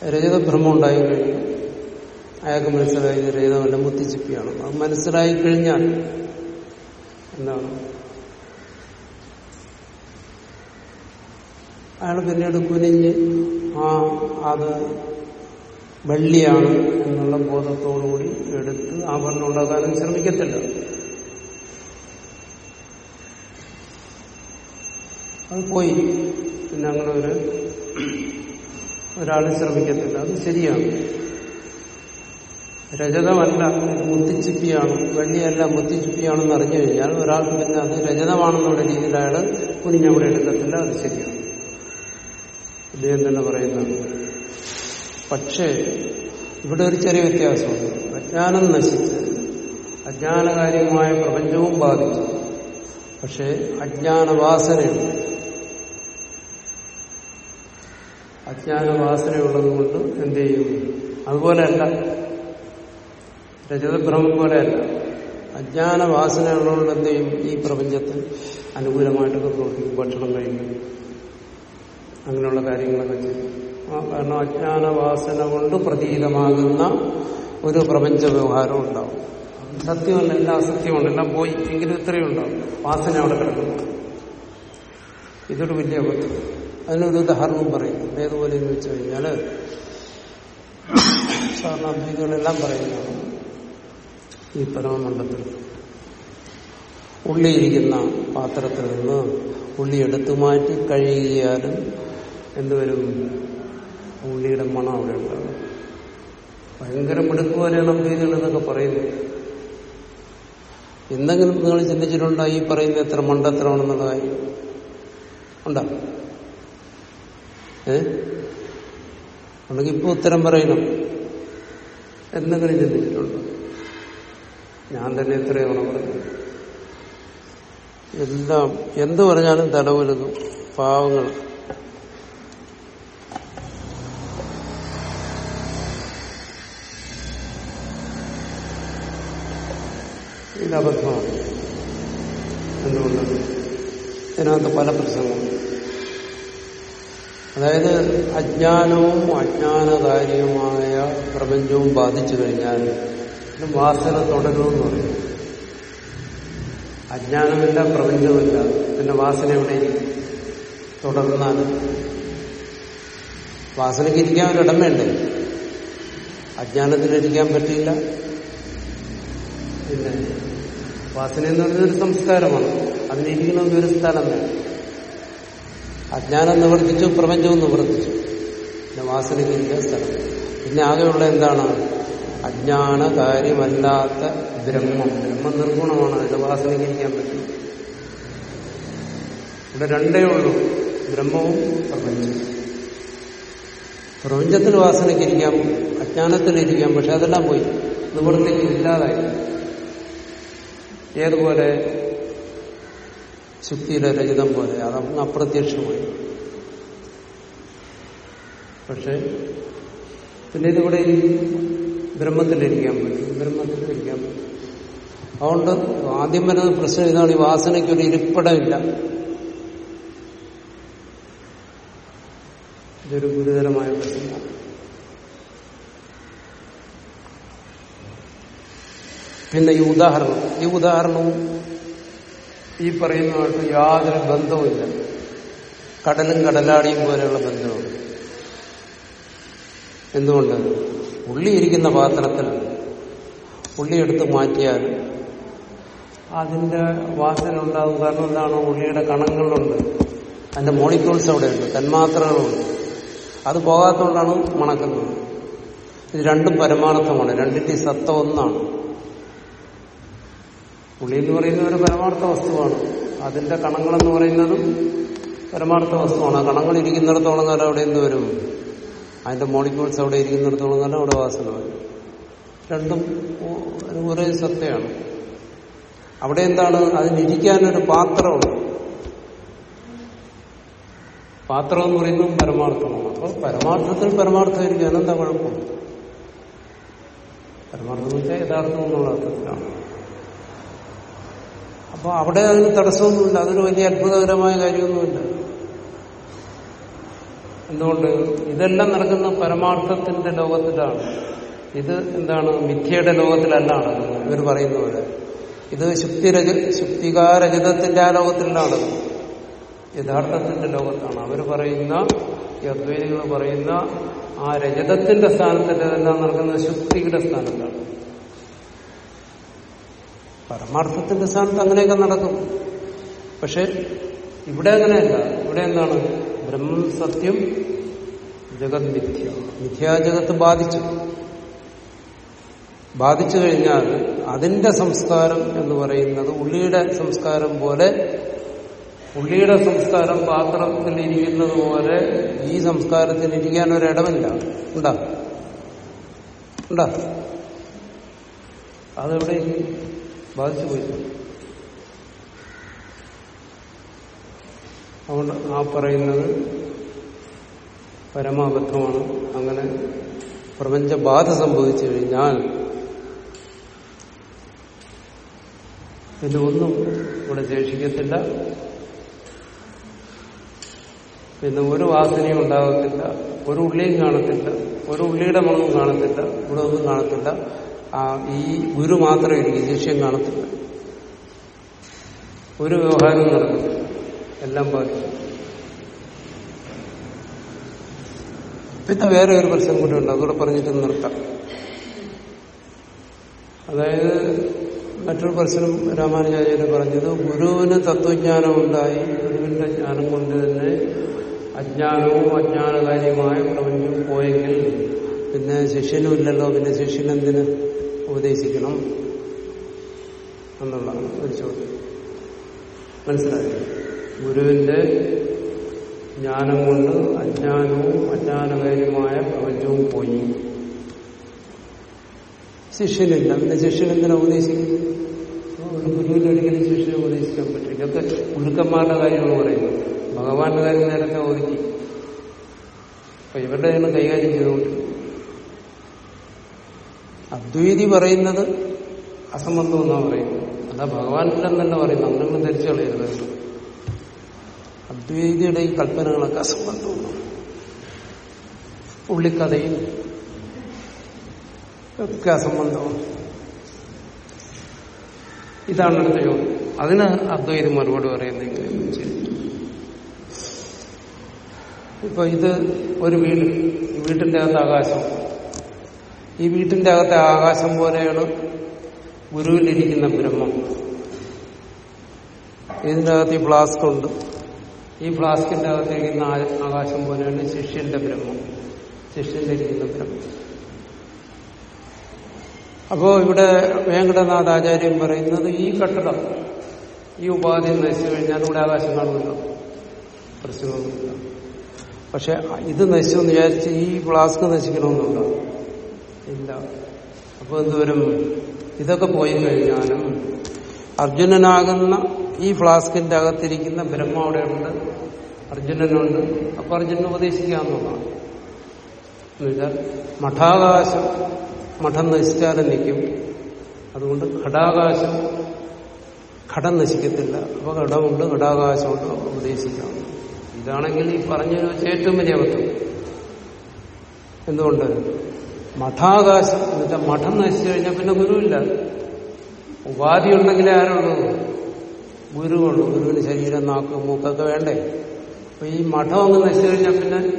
Speaker 1: രജതഭ്രമം ഉണ്ടായി കഴിഞ്ഞു അയാൾക്ക് മനസ്സിലായി രജതമല്ല മുത്തിച്ചിപ്പിയാണ്. അത് മനസ്സിലായി കഴിഞ്ഞാൽ എന്താണ്? അയാൾ പിന്നീട് കുനിഞ്ഞ് ആ അത് വെള്ളിയാണ് എന്നുള്ള ബോധത്തോടുകൂടി എടുത്ത് ആഭരണം ഉണ്ടാക്കാനും ശ്രമിക്കത്തില്ല. അത് പോയി. പിന്നെ അങ്ങനെ ഒരു ഒരാൾ ശ്രമിക്കത്തില്ല. അത് ശരിയാണ്. രജതമല്ല മുത്തിച്ചിപ്പിയാണ്. വെള്ളിയല്ല മുത്തിച്ചിപ്പിയാണെന്ന് അറിഞ്ഞു കഴിഞ്ഞാൽ ഒരാൾക്ക് പിന്നെ അത് രജതമാണെന്നുള്ള രീതിയിൽ അയാൾ കുനിഞ്ഞവിടെ എടുക്കത്തില്ല. അത് ശരിയാണ്. ഇദ്ദേഹം തന്നെ പറയുന്നതാണ് പക്ഷേ ഇവിടെ ഒരു ചെറിയ വ്യത്യാസമുണ്ട്. അജ്ഞാനം നശിച്ച് അജ്ഞാനകാര്യമായ പ്രപഞ്ചവും ബാധിച്ചു. പക്ഷേ അജ്ഞാനവാസനയുണ്ട്. അജ്ഞാനവാസനയുള്ളത് കൊണ്ട് എന്ത് ചെയ്യും? അതുപോലെയല്ല രജതഭ്രമം പോലെയല്ല. അജ്ഞാനവാസനയുള്ളതുകൊണ്ട് എന്ത് ചെയ്യും? ഈ പ്രപഞ്ചത്തിൽ അനുകൂലമായിട്ടൊക്കെ പ്രവർത്തിക്കും ഭക്ഷണം കഴിക്കും. അങ്ങനെയുള്ള കാര്യങ്ങളൊക്കെ ചെയ്യും. കാരണം അജ്ഞാനവാസന കൊണ്ട് പ്രതീതമാകുന്ന ഒരു പ്രപഞ്ച വ്യവഹാരം ഉണ്ടാവും. സത്യമല്ല എല്ലാം അസത്യമുണ്ട് എല്ലാം പോയി. എങ്കിലും ഇത്രയും ഉണ്ടാവും വാസന അവിടെ കിടക്കുന്നു. ഇതൊരു വലിയ അബദ്ധം. അതിനൊരു ഉദാഹരണം പറയും. ഏതുപോലെ എന്ന് വെച്ച് കഴിഞ്ഞാൽ സാധാരണ അദ്വൈതികളെല്ലാം പറയുന്നതാണ് ഈ പരമമണ്ഡലത്തിൽ ഉള്ളിയിരിക്കുന്ന പാത്രത്തിൽ നിന്ന് ഉള്ളി എടുത്തു മാറ്റി കഴുകിയാലും എന്തുവരും? ഉള്ളിയുടെ മണം അവിടെ ഉണ്ടാകും. ഭയങ്കര മിടുക്ക് പോലെയാണ് എന്നൊക്കെ പറയുന്നത്. എന്തെങ്കിലും നിങ്ങൾ ചിന്തിച്ചിട്ടുണ്ടോ ഈ പറയുന്നത് എത്ര മണ്ടത്തരമാണെന്നുള്ള കാര്യം? ഉണ്ടോ? ഏ? ഉണ്ടെങ്കിൽ ഇപ്പൊ ഉത്തരം പറയണം. എന്തെങ്കിലും ചിന്തിച്ചിട്ടുണ്ടോ? ഞാൻ തന്നെ എത്രയാണ് പറയുന്നത് എല്ലാം എന്ത് പറഞ്ഞാലും തലവലുതും പാവങ്ങൾ അബദ്ധമാണ് എന്തുകൊണ്ട്? ഇതിനകത്ത് പല പ്രശ്നങ്ങളും. അതായത് അജ്ഞാനവും അജ്ഞാനകാര്യമായ പ്രപഞ്ചവും ബാധിച്ചു കഴിഞ്ഞാൽ വാസന തുടരുമെന്ന് പറയും. അജ്ഞാനമില്ല പ്രപഞ്ചമില്ല പിന്നെ വാസന എവിടെ തുടർന്നാൽ വാസനയ്ക്ക് ഇരിക്കാൻ ഒരിടം വേണ്ടേ അജ്ഞാനത്തിലിരിക്കാൻ പറ്റില്ല പിന്നെ വാസന എന്ന് പറയുന്നത് ഒരു സംസ്കാരമാണ്. അതിനിരിക്കുന്നത് ഒരു സ്ഥലം വേണം അജ്ഞാനം നിവർത്തിച്ചു പ്രപഞ്ചവും നിവർത്തിച്ചു പിന്നെ വാസനയ്ക്കില്ല സ്ഥലം. പിന്നെ ആകെയുള്ള എന്താണ്? അജ്ഞാന കാര്യമല്ലാത്ത ബ്രഹ്മം. ബ്രഹ്മം നിർഗുണമാണ്. അതിന്റെ വാസനയ്ക്കിരിക്കാൻ പറ്റും. ഇവിടെ രണ്ടേ ഉള്ളൂ. ബ്രഹ്മവും പ്രപഞ്ചവും. പ്രപഞ്ചത്തിൽ വാസനയ്ക്ക് ഇരിക്കാം അജ്ഞാനത്തിലിരിക്കാം പക്ഷെ അതെല്ലാം പോയി. നിവൃത്തിക്ക് ഇല്ലാതായി. ഏതുപോലെ ശുക്തിയിലെ രചിതം പോലെ അതങ്ങ് അപ്രത്യക്ഷമായി. പക്ഷെ പിന്നെ ഇതിവിടെ ബ്രഹ്മത്തിലിരിക്കാൻ പറ്റും. ബ്രഹ്മത്തിലിരിക്കാൻ പറ്റും. അതുകൊണ്ട് ആദ്യം വരുന്ന പ്രശ്നം ഇതാണ് ഈ വാസനയ്ക്ക് ഒരു ഇരിപ്പിടമില്ല. ഇതൊരു ഗുരുതരമായ പ്രശ്നമാണ്. പിന്നെ ഈ ഉദാഹരണം. ഈ ഉദാഹരണവും ഈ പറയുന്നതായിട്ട് യാതൊരു ബന്ധവുമില്ല. കടലും കടലാടിയും പോലെയുള്ള ബന്ധമാണ് എന്തുകൊണ്ട്? ഉള്ളിയിരിക്കുന്ന പാത്രത്തിൽ ഉള്ളിയെടുത്ത് മാറ്റിയാൽ അതിന്റെ വാസന ഉണ്ടാകും. കാരണം എന്താണ്? ഉള്ളിയുടെ കണങ്ങളുണ്ട്. അതിന്റെ മോളിക്യൂൾസ് അവിടെയുണ്ട്. തന്മാത്രകളുണ്ട്. അത് പോകാത്തതുകൊണ്ടാണ് മണക്കുന്നത്. ഇത് രണ്ടും പരമാർത്ഥമാണ്. രണ്ടിന്റെ സത്ത ഒന്നാണ്. പുളി എന്ന് പറയുന്ന ഒരു പരമാർത്ഥ വസ്തുവാണ്. അതിന്റെ കണങ്ങളെന്ന് പറയുന്നതും പരമാർത്ഥ വസ്തുവാണ്. ആ കണങ്ങൾ ഇരിക്കുന്നിടത്തോളം കാലം അവിടെ എന്ത് വരും? അതിന്റെ മോളിക്യൂൾസ് അവിടെ ഇരിക്കുന്നിടത്തോളം കാലം അവിടെ വാസന വരും. രണ്ടും ഒരേ സത്തയാണ് അവിടെ എന്താണ്? അതിനിരിക്കാനൊരു പാത്രമുണ്ട്. പാത്രം എന്ന് പറയുന്നത് പരമാർത്ഥമാണ്. അപ്പോൾ പരമാർത്ഥത്തിൽ പരമാർത്ഥം ഇരിക്കാൻ എന്താ കുഴപ്പം? പരമാർത്ഥം എന്ന് വെച്ചാൽ യഥാർത്ഥം എന്നുള്ള അർത്ഥത്തിലാണ്. അപ്പോൾ അവിടെ അതിന് തടസ്സമൊന്നുമില്ല. അതൊരു വലിയ അത്ഭുതകരമായ കാര്യമൊന്നുമില്ല. എന്തുകൊണ്ട്? ഇതെല്ലാം നടക്കുന്ന പരമാർത്ഥത്തിന്റെ ലോകത്തിലാണ്. ഇത് എന്താണ്? മിഥ്യയുടെ ലോകത്തിലല്ല ഇവർ പറയുന്ന പോലെ. ഇത് ശുക്തിരജ ശുക്തികാരജതത്തിന്റെ ആ ലോകത്തിലാണ് യഥാർത്ഥത്തിന്റെ ലോകത്താണ്. അവർ പറയുന്ന ഈ അദ്വൈതികൾ പറയുന്ന ആ രജതത്തിന്റെ സ്ഥാനത്തല്ല ഇതെല്ലാം നടക്കുന്നത്? ശുക്തിയുടെ സ്ഥാനത്താണ്. പരമാർത്ഥത്തിന്റെ സ്ഥാനത്ത് അങ്ങനെയൊക്കെ നടക്കും. പക്ഷെ ഇവിടെ അങ്ങനെയല്ല. ഇവിടെ എന്താണ്? ബ്രഹ്മം സത്യം ജഗത് മിഥ്യ. മിഥ്യാജഗത്ത് ബാധിച്ചു. ബാധിച്ചു കഴിഞ്ഞാൽ അതിന്റെ സംസ്കാരം എന്ന് പറയുന്നത് ഉള്ളിയുടെ സംസ്കാരം പോലെ ഉള്ളിയുടെ സംസ്കാരം പാത്രത്തിൽ ഇരിക്കുന്നത് പോലെ ഈ സംസ്കാരത്തിന് ഇരിക്കാൻ ഒരിടമില്ല ഉണ്ടാ? ഉണ്ടാ? അതെവിടെ? ബാധിച്ചു പോയി അതുകൊണ്ട് ആ പറയുന്നത് പരമാബദ്ധമാണ്. അങ്ങനെ പ്രപഞ്ച ബാധ സംഭവിച്ചു കഴിഞ്ഞാൽ പിന്നെ ഒന്നും ഇവിടെ ശേഷിക്കത്തില്ല. പിന്നെ ഒരു വാസനയും ഉണ്ടാകത്തില്ല. ഒരു ഉള്ളിയും കാണത്തില്ല. ഒരു ഉള്ളിയുടെ മണവും കാണത്തില്ല. ഇവിടെ ഒന്നും കാണത്തില്ല. ഈ ഗുരു മാത്രമേ ഇരിക്കും ശിഷ്യം കാണത്തില്ല. ഒരു വ്യവഹാരവും നടക്കും എല്ലാം ബാക്കി പിന്നെ വേറെ ഒരു പ്രശ്നം കൂടി ഉണ്ട്. അതുകൂടെ പറഞ്ഞിട്ട് നിർത്താം. അതായത് മറ്റൊരു പ്രശ്നം രാമാനുജാചാര്യ പറഞ്ഞത് ഗുരുവിന് തത്വജ്ഞാനം ഉണ്ടായി ഗുരുവിന്റെ ജ്ഞാനം കൊണ്ട് തന്നെ അജ്ഞാനവും അജ്ഞാനകാര്യമായ പ്രപഞ്ചവും പോയെങ്കിൽ പിന്നെ ശിഷ്യനും ഇല്ലല്ലോ പിന്നെ ശിഷ്യൻ എന്തിന്? ഉപദേശിക്കണം എന്നുള്ള ഒരു ചോദ്യം. മനസ്സിലായി? ഗുരുവിന്റെ ജ്ഞാനം കൊണ്ട് അജ്ഞാനവും അജ്ഞാനകാര്യമായ പ്രപഞ്ചവും പോയി. ശിഷ്യനില്ല. പിന്നെ ശിഷ്യൻ എന്തിനാ ഉപദേശിക്കുന്നു ഒരു ഗുരുവിന് ഒരിക്കലും ശിഷ്യനെ ഉപദേശിക്കാൻ പറ്റും ഇതൊക്കെ ഗുരുക്കന്മാരുടെ കാര്യമാണ് പറയുന്നത്. ഭഗവാന്റെ കാര്യം നേരത്തെ ഒതുക്കി അപ്പൊ ഇവരുടെ കൈകാര്യം ചെയ്തുകൊണ്ട് അദ്വൈതി പറയുന്നത് അസംബന്ധം എന്നാണ് പറയുന്നത്? ഇല്ലെന്ന് തന്നെ പറയുന്നത് അങ്ങനെ ധരിച്ചു കളയരുത്. അദ്വൈതിയുടെ ഈ കൽപ്പനകളൊക്കെ അസംബന്ധമാണ്. ഉള്ളിക്കഥയും ഒക്കെ അസംബന്ധമാണ്. ഇതാണ് അടുത്ത ചോദ്യം. അതിന് അദ്വൈതം മറുപടി പറയുന്നെങ്കിലും ശരി ഇപ്പൊ ഇത് ഒരു വീട് വീട്ടിന്റെ അകത്ത് ആകാശം ഈ വീട്ടിന്റെ അകത്തെ ആകാശം പോലെയാണ് ഗുരുവിലിരിക്കുന്ന ബ്രഹ്മം. ഇതിന്റെ അകത്ത് ഈ ഫ്ലാസ്ക് ഉണ്ട്. ഈ ഫ്ലാസ്കിന്റെ അകത്തിരിക്കുന്ന ആകാശം പോലെയാണ് ശിഷ്യന്റെ ബ്രഹ്മം. ശിഷ്യന്റെ ഇരിക്കുന്ന ബ്രഹ്മം. അപ്പോ ഇവിടെ വേങ്കടനാഥ് ആചാര്യം പറയുന്നത് ഈ കെട്ടിടം ഈ ഉപാധി നശിച്ചു കഴിഞ്ഞാൽ ഇവിടെ ആകാശം കാണുന്നില്ല പ്രശ്നമൊന്നുമില്ല. പക്ഷെ ഇത് നശിച്ചു എന്ന് വിചാരിച്ച് ഈ ഫ്ലാസ്ക് നശിക്കണമെന്നുണ്ടോ? ഇല്ല. അപ്പൊ എന്തുവരും? ഇതൊക്കെ പോയി കഴിഞ്ഞാലും അർജുനനാകുന്ന ഈ ഫ്ലാസ്കിന്റെ അകത്തിരിക്കുന്ന ബ്രഹ്മ അവിടെയുണ്ട്. അർജുനനുണ്ട്. അപ്പൊ അർജുനൻ ഉപദേശിക്കാവുന്നതാണ് എന്നുവെച്ചാൽ മഠാകാശം മഠം നശിച്ചാലും നിൽക്കും. അതുകൊണ്ട് ഘടാകാശം ഘടം നശിക്കത്തില്ല. അപ്പൊ ഘടമുണ്ട് ഘടാകാശമുണ്ട്. ഉപദേശിക്കാം. ഇതാണെങ്കിൽ ഈ പറഞ്ഞു വെച്ച ഏറ്റവും വലിയ അബദ്ധം. എന്തുകൊണ്ട്? മഠാകാശം എന്നുവെച്ചാൽ മഠം നശിച്ചു കഴിഞ്ഞാൽ പിന്നെ ഗുരുവില്ല. ഉപാധി ഉണ്ടെങ്കിലേ ആരുള്ളൂ. ഗുരുവുള്ളൂ. ഗുരുവിന് ശരീരം നാക്ക് മൂക്കൊക്കെ വേണ്ടേ. അപ്പൊ ഈ മഠം അങ്ങ് നശിച്ചു കഴിഞ്ഞാൽ പിന്നെ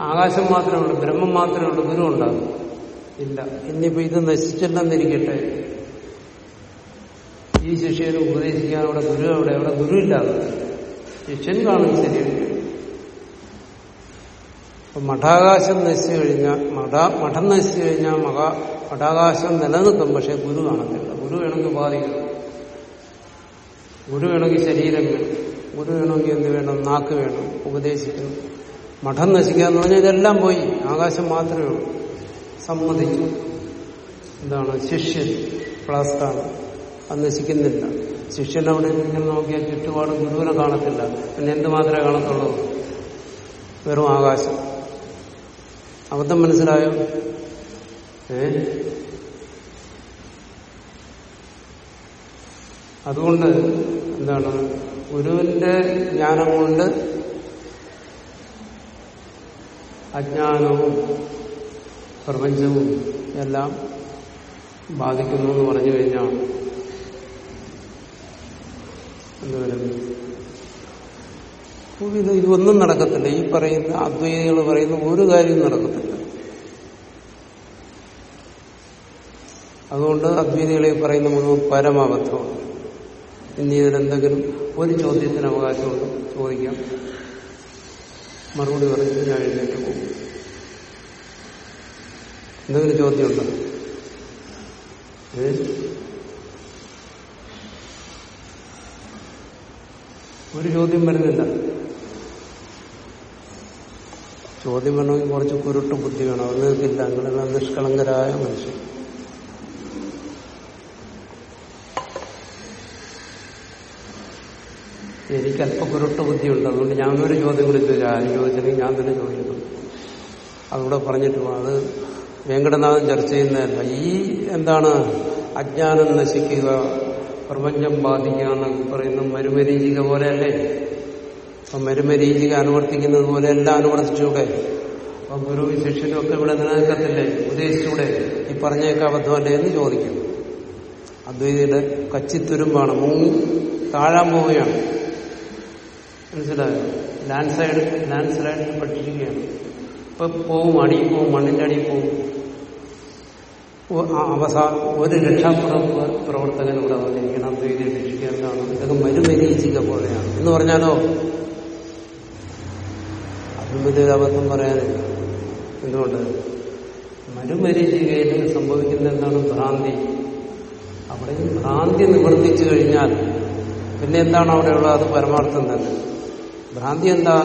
Speaker 1: ആകാശം മാത്രമേ ഉള്ളൂ ബ്രഹ്മം മാത്രമേ ഉള്ളൂ ഗുരു ഉണ്ടാകും. ഇല്ല. ഇനിയിപ്പോ ഇത് നശിച്ചില്ലെന്നിരിക്കട്ടെ ഈ ശിഷ്യനെ ഉപദേശിക്കാൻ അവിടെ ഗുരു അവിടെ അവിടെ ഗുരു ഇല്ലാതെ ശിഷ്യൻ കാണും ശരിയാണ് അപ്പൊ മഠാകാശം നശിച്ചു കഴിഞ്ഞാൽ മഠ മഠം നശിച്ചു കഴിഞ്ഞാൽ മക മഠാകാശം നിലനിൽക്കും പക്ഷെ ഗുരു കാണത്തില്ല. ഗുരു വേണമെങ്കിൽ ബാധിക്കണം ഗുരു വേണമെങ്കിൽ ശരീരം വേണം. ഗുരു വേണമെങ്കിൽ എന്ത് വേണം? നാക്ക് വേണം. ഉപദേശിക്കണം. മഠം നശിക്കുക എന്ന് പറഞ്ഞാൽ ഇതെല്ലാം പോയി. ആകാശം മാത്രമേ ഉള്ളൂ. സമ്മതിച്ചു എന്താണ്? ശിഷ്യൻ പ്ലാസ്റ്റാണ്. അത് നശിക്കുന്നില്ല. ശിഷ്യൻ അവിടെ നിന്ന് നോക്കിയാൽ ചുറ്റുപാട് ഗുരുവിനെ കാണത്തില്ല. പിന്നെ എന്ത് മാത്രമേ കാണത്തുള്ളൂ? വെറും ആകാശം. അബദ്ധം മനസ്സിലായോ? ഏ? അതുകൊണ്ട് എന്താണ്? ഗുരുവിന്റെ ജ്ഞാനം കൊണ്ട് അജ്ഞാനവും പ്രപഞ്ചവും എല്ലാം ബാധിക്കുന്നു എന്ന് പറഞ്ഞു കഴിഞ്ഞാൽ എന്ത് വരും? ഇത് ഇതൊന്നും നടക്കത്തില്ല. ഈ പറയുന്ന അദ്വൈതകൾ പറയുന്ന ഒരു കാര്യവും നടക്കത്തില്ല. അതുകൊണ്ട് അദ്വൈതികളെ പറയുന്ന മുഴുവൻ പരമാബദ്ധമാണ്. ഇനി ഇതിലെന്തെങ്കിലും ഒരു ചോദ്യത്തിന് അവകാശമുണ്ട്? ചോദിക്കാം. മറുപടി പറഞ്ഞിട്ട് ഞാൻ എഴുന്നേറ്റ് പോകും. എന്തെങ്കിലും ചോദ്യമുണ്ടോ? ഒരു ചോദ്യം വരുന്നില്ല. ചോദ്യം വേണമെങ്കിൽ കുറച്ച് കുരുട്ട് ബുദ്ധി വേണം. അത് നിൽക്കില്ല നിഷ്കളങ്കരായ മനുഷ്യൻ എനിക്ക് അല്പ കുരുട്ട് ബുദ്ധിയുണ്ട് അതുകൊണ്ട് ഞാൻ ഒരു ചോദ്യം ചോദിച്ചു ആരും ചോദിച്ചില്ലെങ്കിൽ ഞാൻ തന്നെ ചോദിക്കുന്നു അതുകൂടെ പറഞ്ഞിട്ട് അത് വെങ്കടനാഥൻ ചർച്ച ചെയ്യുന്നതല്ല. ഈ എന്താണ് അജ്ഞാനം നശിക്കുക പ്രപഞ്ചം ബാധിക്കുക എന്നൊക്കെ പറയുന്ന മരുമരീചിക പോലെയല്ലേ? അപ്പൊ മരുമരീചിക അനുവർത്തിക്കുന്നത് പോലെ എല്ലാം അനുവർത്തിച്ചൂടെ അപ്പൊ ഗുരു ശിഷ്യനും ഒക്കെ ഇവിടെ നിലനിൽക്കത്തില്ലേ? ഉപദേശിച്ചൂടെ? ഈ പറഞ്ഞേക്ക അബദ്ധമല്ലേ എന്ന് ചോദിക്കും. അദ്വൈതിയുടെ കച്ചിത്തുരുമ്പാണ്. മുങ്ങി താഴാൻ പോവുകയാണ്. മനസ്സിലായോ? ലാൻഡ് സൈഡ് ലാൻഡ് സ്ലൈഡിൽ പഠിച്ചിരിക്കുകയാണ്. ഇപ്പൊ പോവും അടിയിൽ പോവും മണ്ണിന്റെ അടിയിൽ പോവും. അവസാനം ഒരു രക്ഷാപ്രവ പ്രവർത്തകൻ ഇവിടെ വന്നിരിക്കണം അദ്വൈതി രക്ഷിക്കേണ്ടതാണ് ഇതൊക്കെ മരുമരീചിക പോലെയാണ്. എന്ന് പറഞ്ഞാലോ? വലിയൊരു അബദ്ധം പറയാനില്ല. എന്തുകൊണ്ട്? മരുമരീചികയിൽ സംഭവിക്കുന്ന എന്താണ് ഭ്രാന്തി? അവിടെ ഭ്രാന്തി നിവർത്തിച്ചു കഴിഞ്ഞാൽ പിന്നെ എന്താണ് അവിടെയുള്ളത് അത് പരമാർത്ഥം തന്നെ? ഭ്രാന്തി എന്താ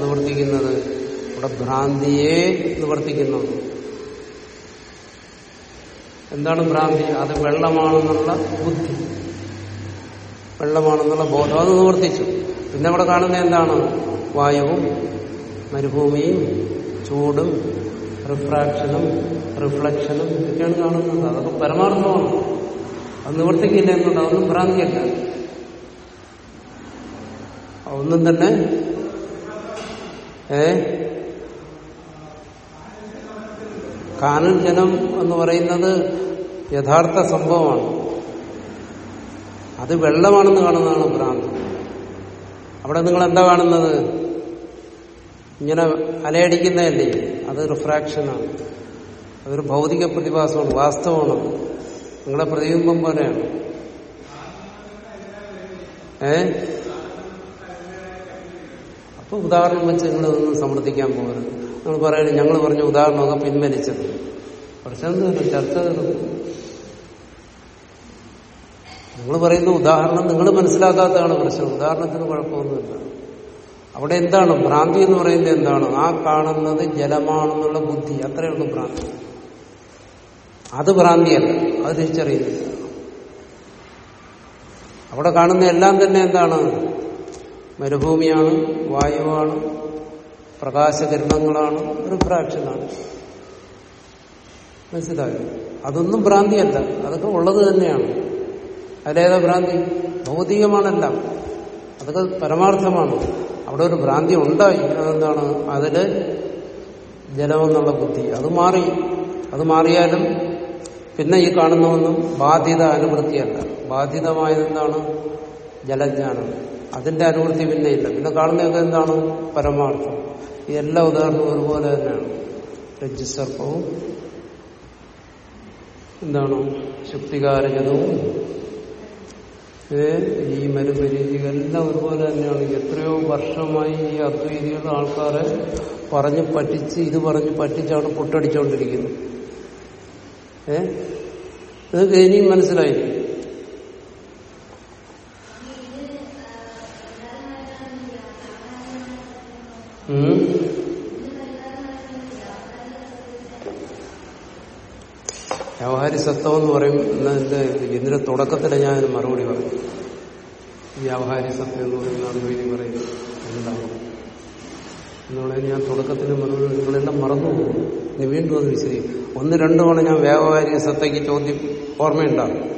Speaker 1: നിവർത്തിക്കുന്നത്? അവിടെ ഭ്രാന്തിയെ നിവർത്തിക്കുന്നു. എന്താണ് ഭ്രാന്തി? അത് വെള്ളമാണെന്നുള്ള ബുദ്ധി. വെള്ളമാണെന്നുള്ള ബോധം. അത് നിവർത്തിച്ചു. പിന്നെ അവിടെ കാണുന്ന എന്താണ്? വായുവും മരുഭൂമിയും ചൂടും റിഫ്രാക്ഷനും റിഫ്ലക്ഷനും ഇതൊക്കെയാണ് കാണുന്നത്. അതൊക്കെ പരമാർത്ഥമാണ്. അത് നിവർത്തിക്കില്ല എന്നുണ്ട്. അതൊന്നും ഭ്രാന്തിയല്ല. ഒന്നും തന്നെ ഏ? കാനൽ ജനം എന്ന് പറയുന്നത് യഥാർത്ഥ സംഭവമാണ്. അത് വെള്ളമാണെന്ന് കാണുന്നതാണ് ഭ്രാന്തി. അവിടെ നിങ്ങൾ എന്താ കാണുന്നത്? ഇങ്ങനെ അലയടിക്കുന്നതല്ലേ അത് റിഫ്രാക്ഷനാണ്. അതൊരു ഭൗതിക പ്രതിഭാസമാണ് വാസ്തവമാണ് നിങ്ങളെ പ്രതിബിംബം പോലെയാണ്. ഏ? അപ്പൊ ഉദാഹരണം വെച്ച് നിങ്ങൾ ഇതൊന്നും സമർത്ഥിക്കാൻ പോകരുത്. നിങ്ങൾ പറയുന്നത് ഞങ്ങൾ പറഞ്ഞ ഉദാഹരണമൊക്കെ പിൻവലിച്ചത്. പ്രശ്നമൊന്നുമില്ല ചർച്ച നിങ്ങൾ പറയുന്ന ഉദാഹരണം നിങ്ങൾ മനസ്സിലാക്കാത്തതാണ് പ്രശ്നം. ഉദാഹരണത്തിന് കുഴപ്പമൊന്നുമില്ല. അവിടെ എന്താണ്? ഭ്രാന്തി എന്ന് പറയുന്നത് എന്താണ്? ആ കാണുന്നത് ജലമാണെന്നുള്ള ബുദ്ധി. അത്രയേ ഉള്ളൂ ഭ്രാന്തി. അത് ഭ്രാന്തിയല്ല. അത് തിരിച്ചറിയുന്നില്ല. അവിടെ കാണുന്ന എല്ലാം തന്നെ എന്താണ്? മരുഭൂമിയാണ് വായുവാണ് പ്രകാശകിരണങ്ങളാണ് റിഫ്രാക്ഷനാണ് മനസ്സിലായോ? അതൊന്നും ഭ്രാന്തിയല്ല. അതൊക്കെ ഉള്ളത് തന്നെയാണ്. അതിലേതാ ഭ്രാന്തി? ഭൗതികമാണല്ല. അതൊക്കെ പരമാർത്ഥമാണ്. അവിടെ ഒരു ഭ്രാന്തി ഉണ്ടായി. അതെന്താണ്? അതിൽ ജലമെന്നുള്ള ബുദ്ധി. അത് മാറി. അത് മാറിയാലും പിന്നെ ഈ കാണുന്നതൊന്നും ബാധ്യത അനുവൃത്തിയല്ല. ബാധിതമായത് എന്താണ്? ജലജ്ഞാനം. അതിന്റെ അനുവൃത്തി പിന്നെ ഇല്ല. പിന്നെ കാണുന്നതൊക്കെ എന്താണ്? പരമാർത്ഥം. എല്ലാ ഉദാഹരണവും ഒരുപോലെ തന്നെയാണ്. രജ്ജുസർപ്പവും എന്താണ്? ശുക്തികാരജതവും ഈ മരുമരീചികളെല്ലാം ഒരുപോലെ തന്നെയാണ്. എത്രയോ വർഷമായി ഈ അദ്വൈതികൾ ആൾക്കാരെ പറഞ്ഞ് പറ്റിച്ച് ഇത് പറഞ്ഞ് പറ്റിച്ചാണ് പൊട്ടടിച്ചുകൊണ്ടിരിക്കുന്നത് ഏ? നിങ്ങൾക്ക് ഇനിയും മനസ്സിലായി സത്വം എന്ന് പറയും ഇതിന്റെ തുടക്കത്തിൽ ഞാൻ മറുപടി പറഞ്ഞു. വ്യാവഹാരി സത്യം എന്ന് പറയുന്ന അദ്വൈതി പറയുന്നത് എന്താണ്? എന്നുള്ളത് ഞാൻ തുടക്കത്തിന് മറുപടി നിങ്ങളെല്ലാം മറന്നു പോകും. ഇനി വീണ്ടും അത് വിശദീകരിക്കും. ഒന്ന് രണ്ടു തവണ ഞാൻ വ്യാവഹാരിക സത്തയ്ക്ക് ചോദ്യം ഓർമ്മയുണ്ടാകും.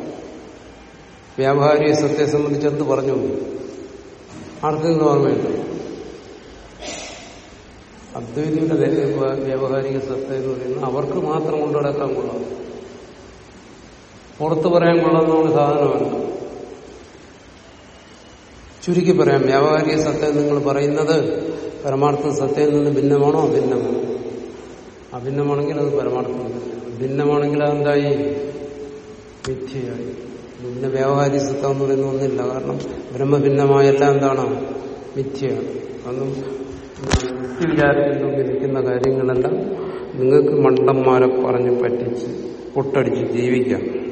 Speaker 1: വ്യാവഹാരിക സത്തയെ സംബന്ധിച്ച് എന്ത് പറഞ്ഞു? ആർക്കെങ്കിലും ഓർമ്മയുണ്ടോ. അദ്വൈതിയുടെ വ്യ- വ്യാവഹാരിക സത്ത എന്ന് പറയുന്നത് അവർക്ക് മാത്രം കൊണ്ടുനടക്കാൻ കൊള്ളാം. പുറത്തു പറയാൻ കൊള്ളാവുന്ന ഒരു സാധനമല്ല ചുരുക്കി പറയാം വ്യാവഹാരിക സത്യം നിങ്ങൾ പറയുന്നത് പരമാർത്ഥ സത്യത്തിൽ നിന്ന് ഭിന്നമാണോ അഭിന്നമാണോ അഭിന്നമാണെങ്കിൽ അത് പരമാർത്ഥം ഭിന്നമാണെങ്കിൽ അതെന്തായി? മിഥ്യയായി. പിന്നെ വ്യാവഹാരിക സത്യം എന്ന് പറയുന്ന ഒന്നില്ല. കാരണം ബ്രഹ്മഭിന്നമായെല്ലാം എന്താണ്? മിഥ്യയാണ്. വിചാരത്തിൽ മുമ്പിൽ നിൽക്കുന്ന കാര്യങ്ങളെല്ലാം നിങ്ങൾക്ക് മണ്ടന്മാരെ പറഞ്ഞ് പറ്റിച്ച് പൊട്ടടിച്ച് ജീവിക്കാം.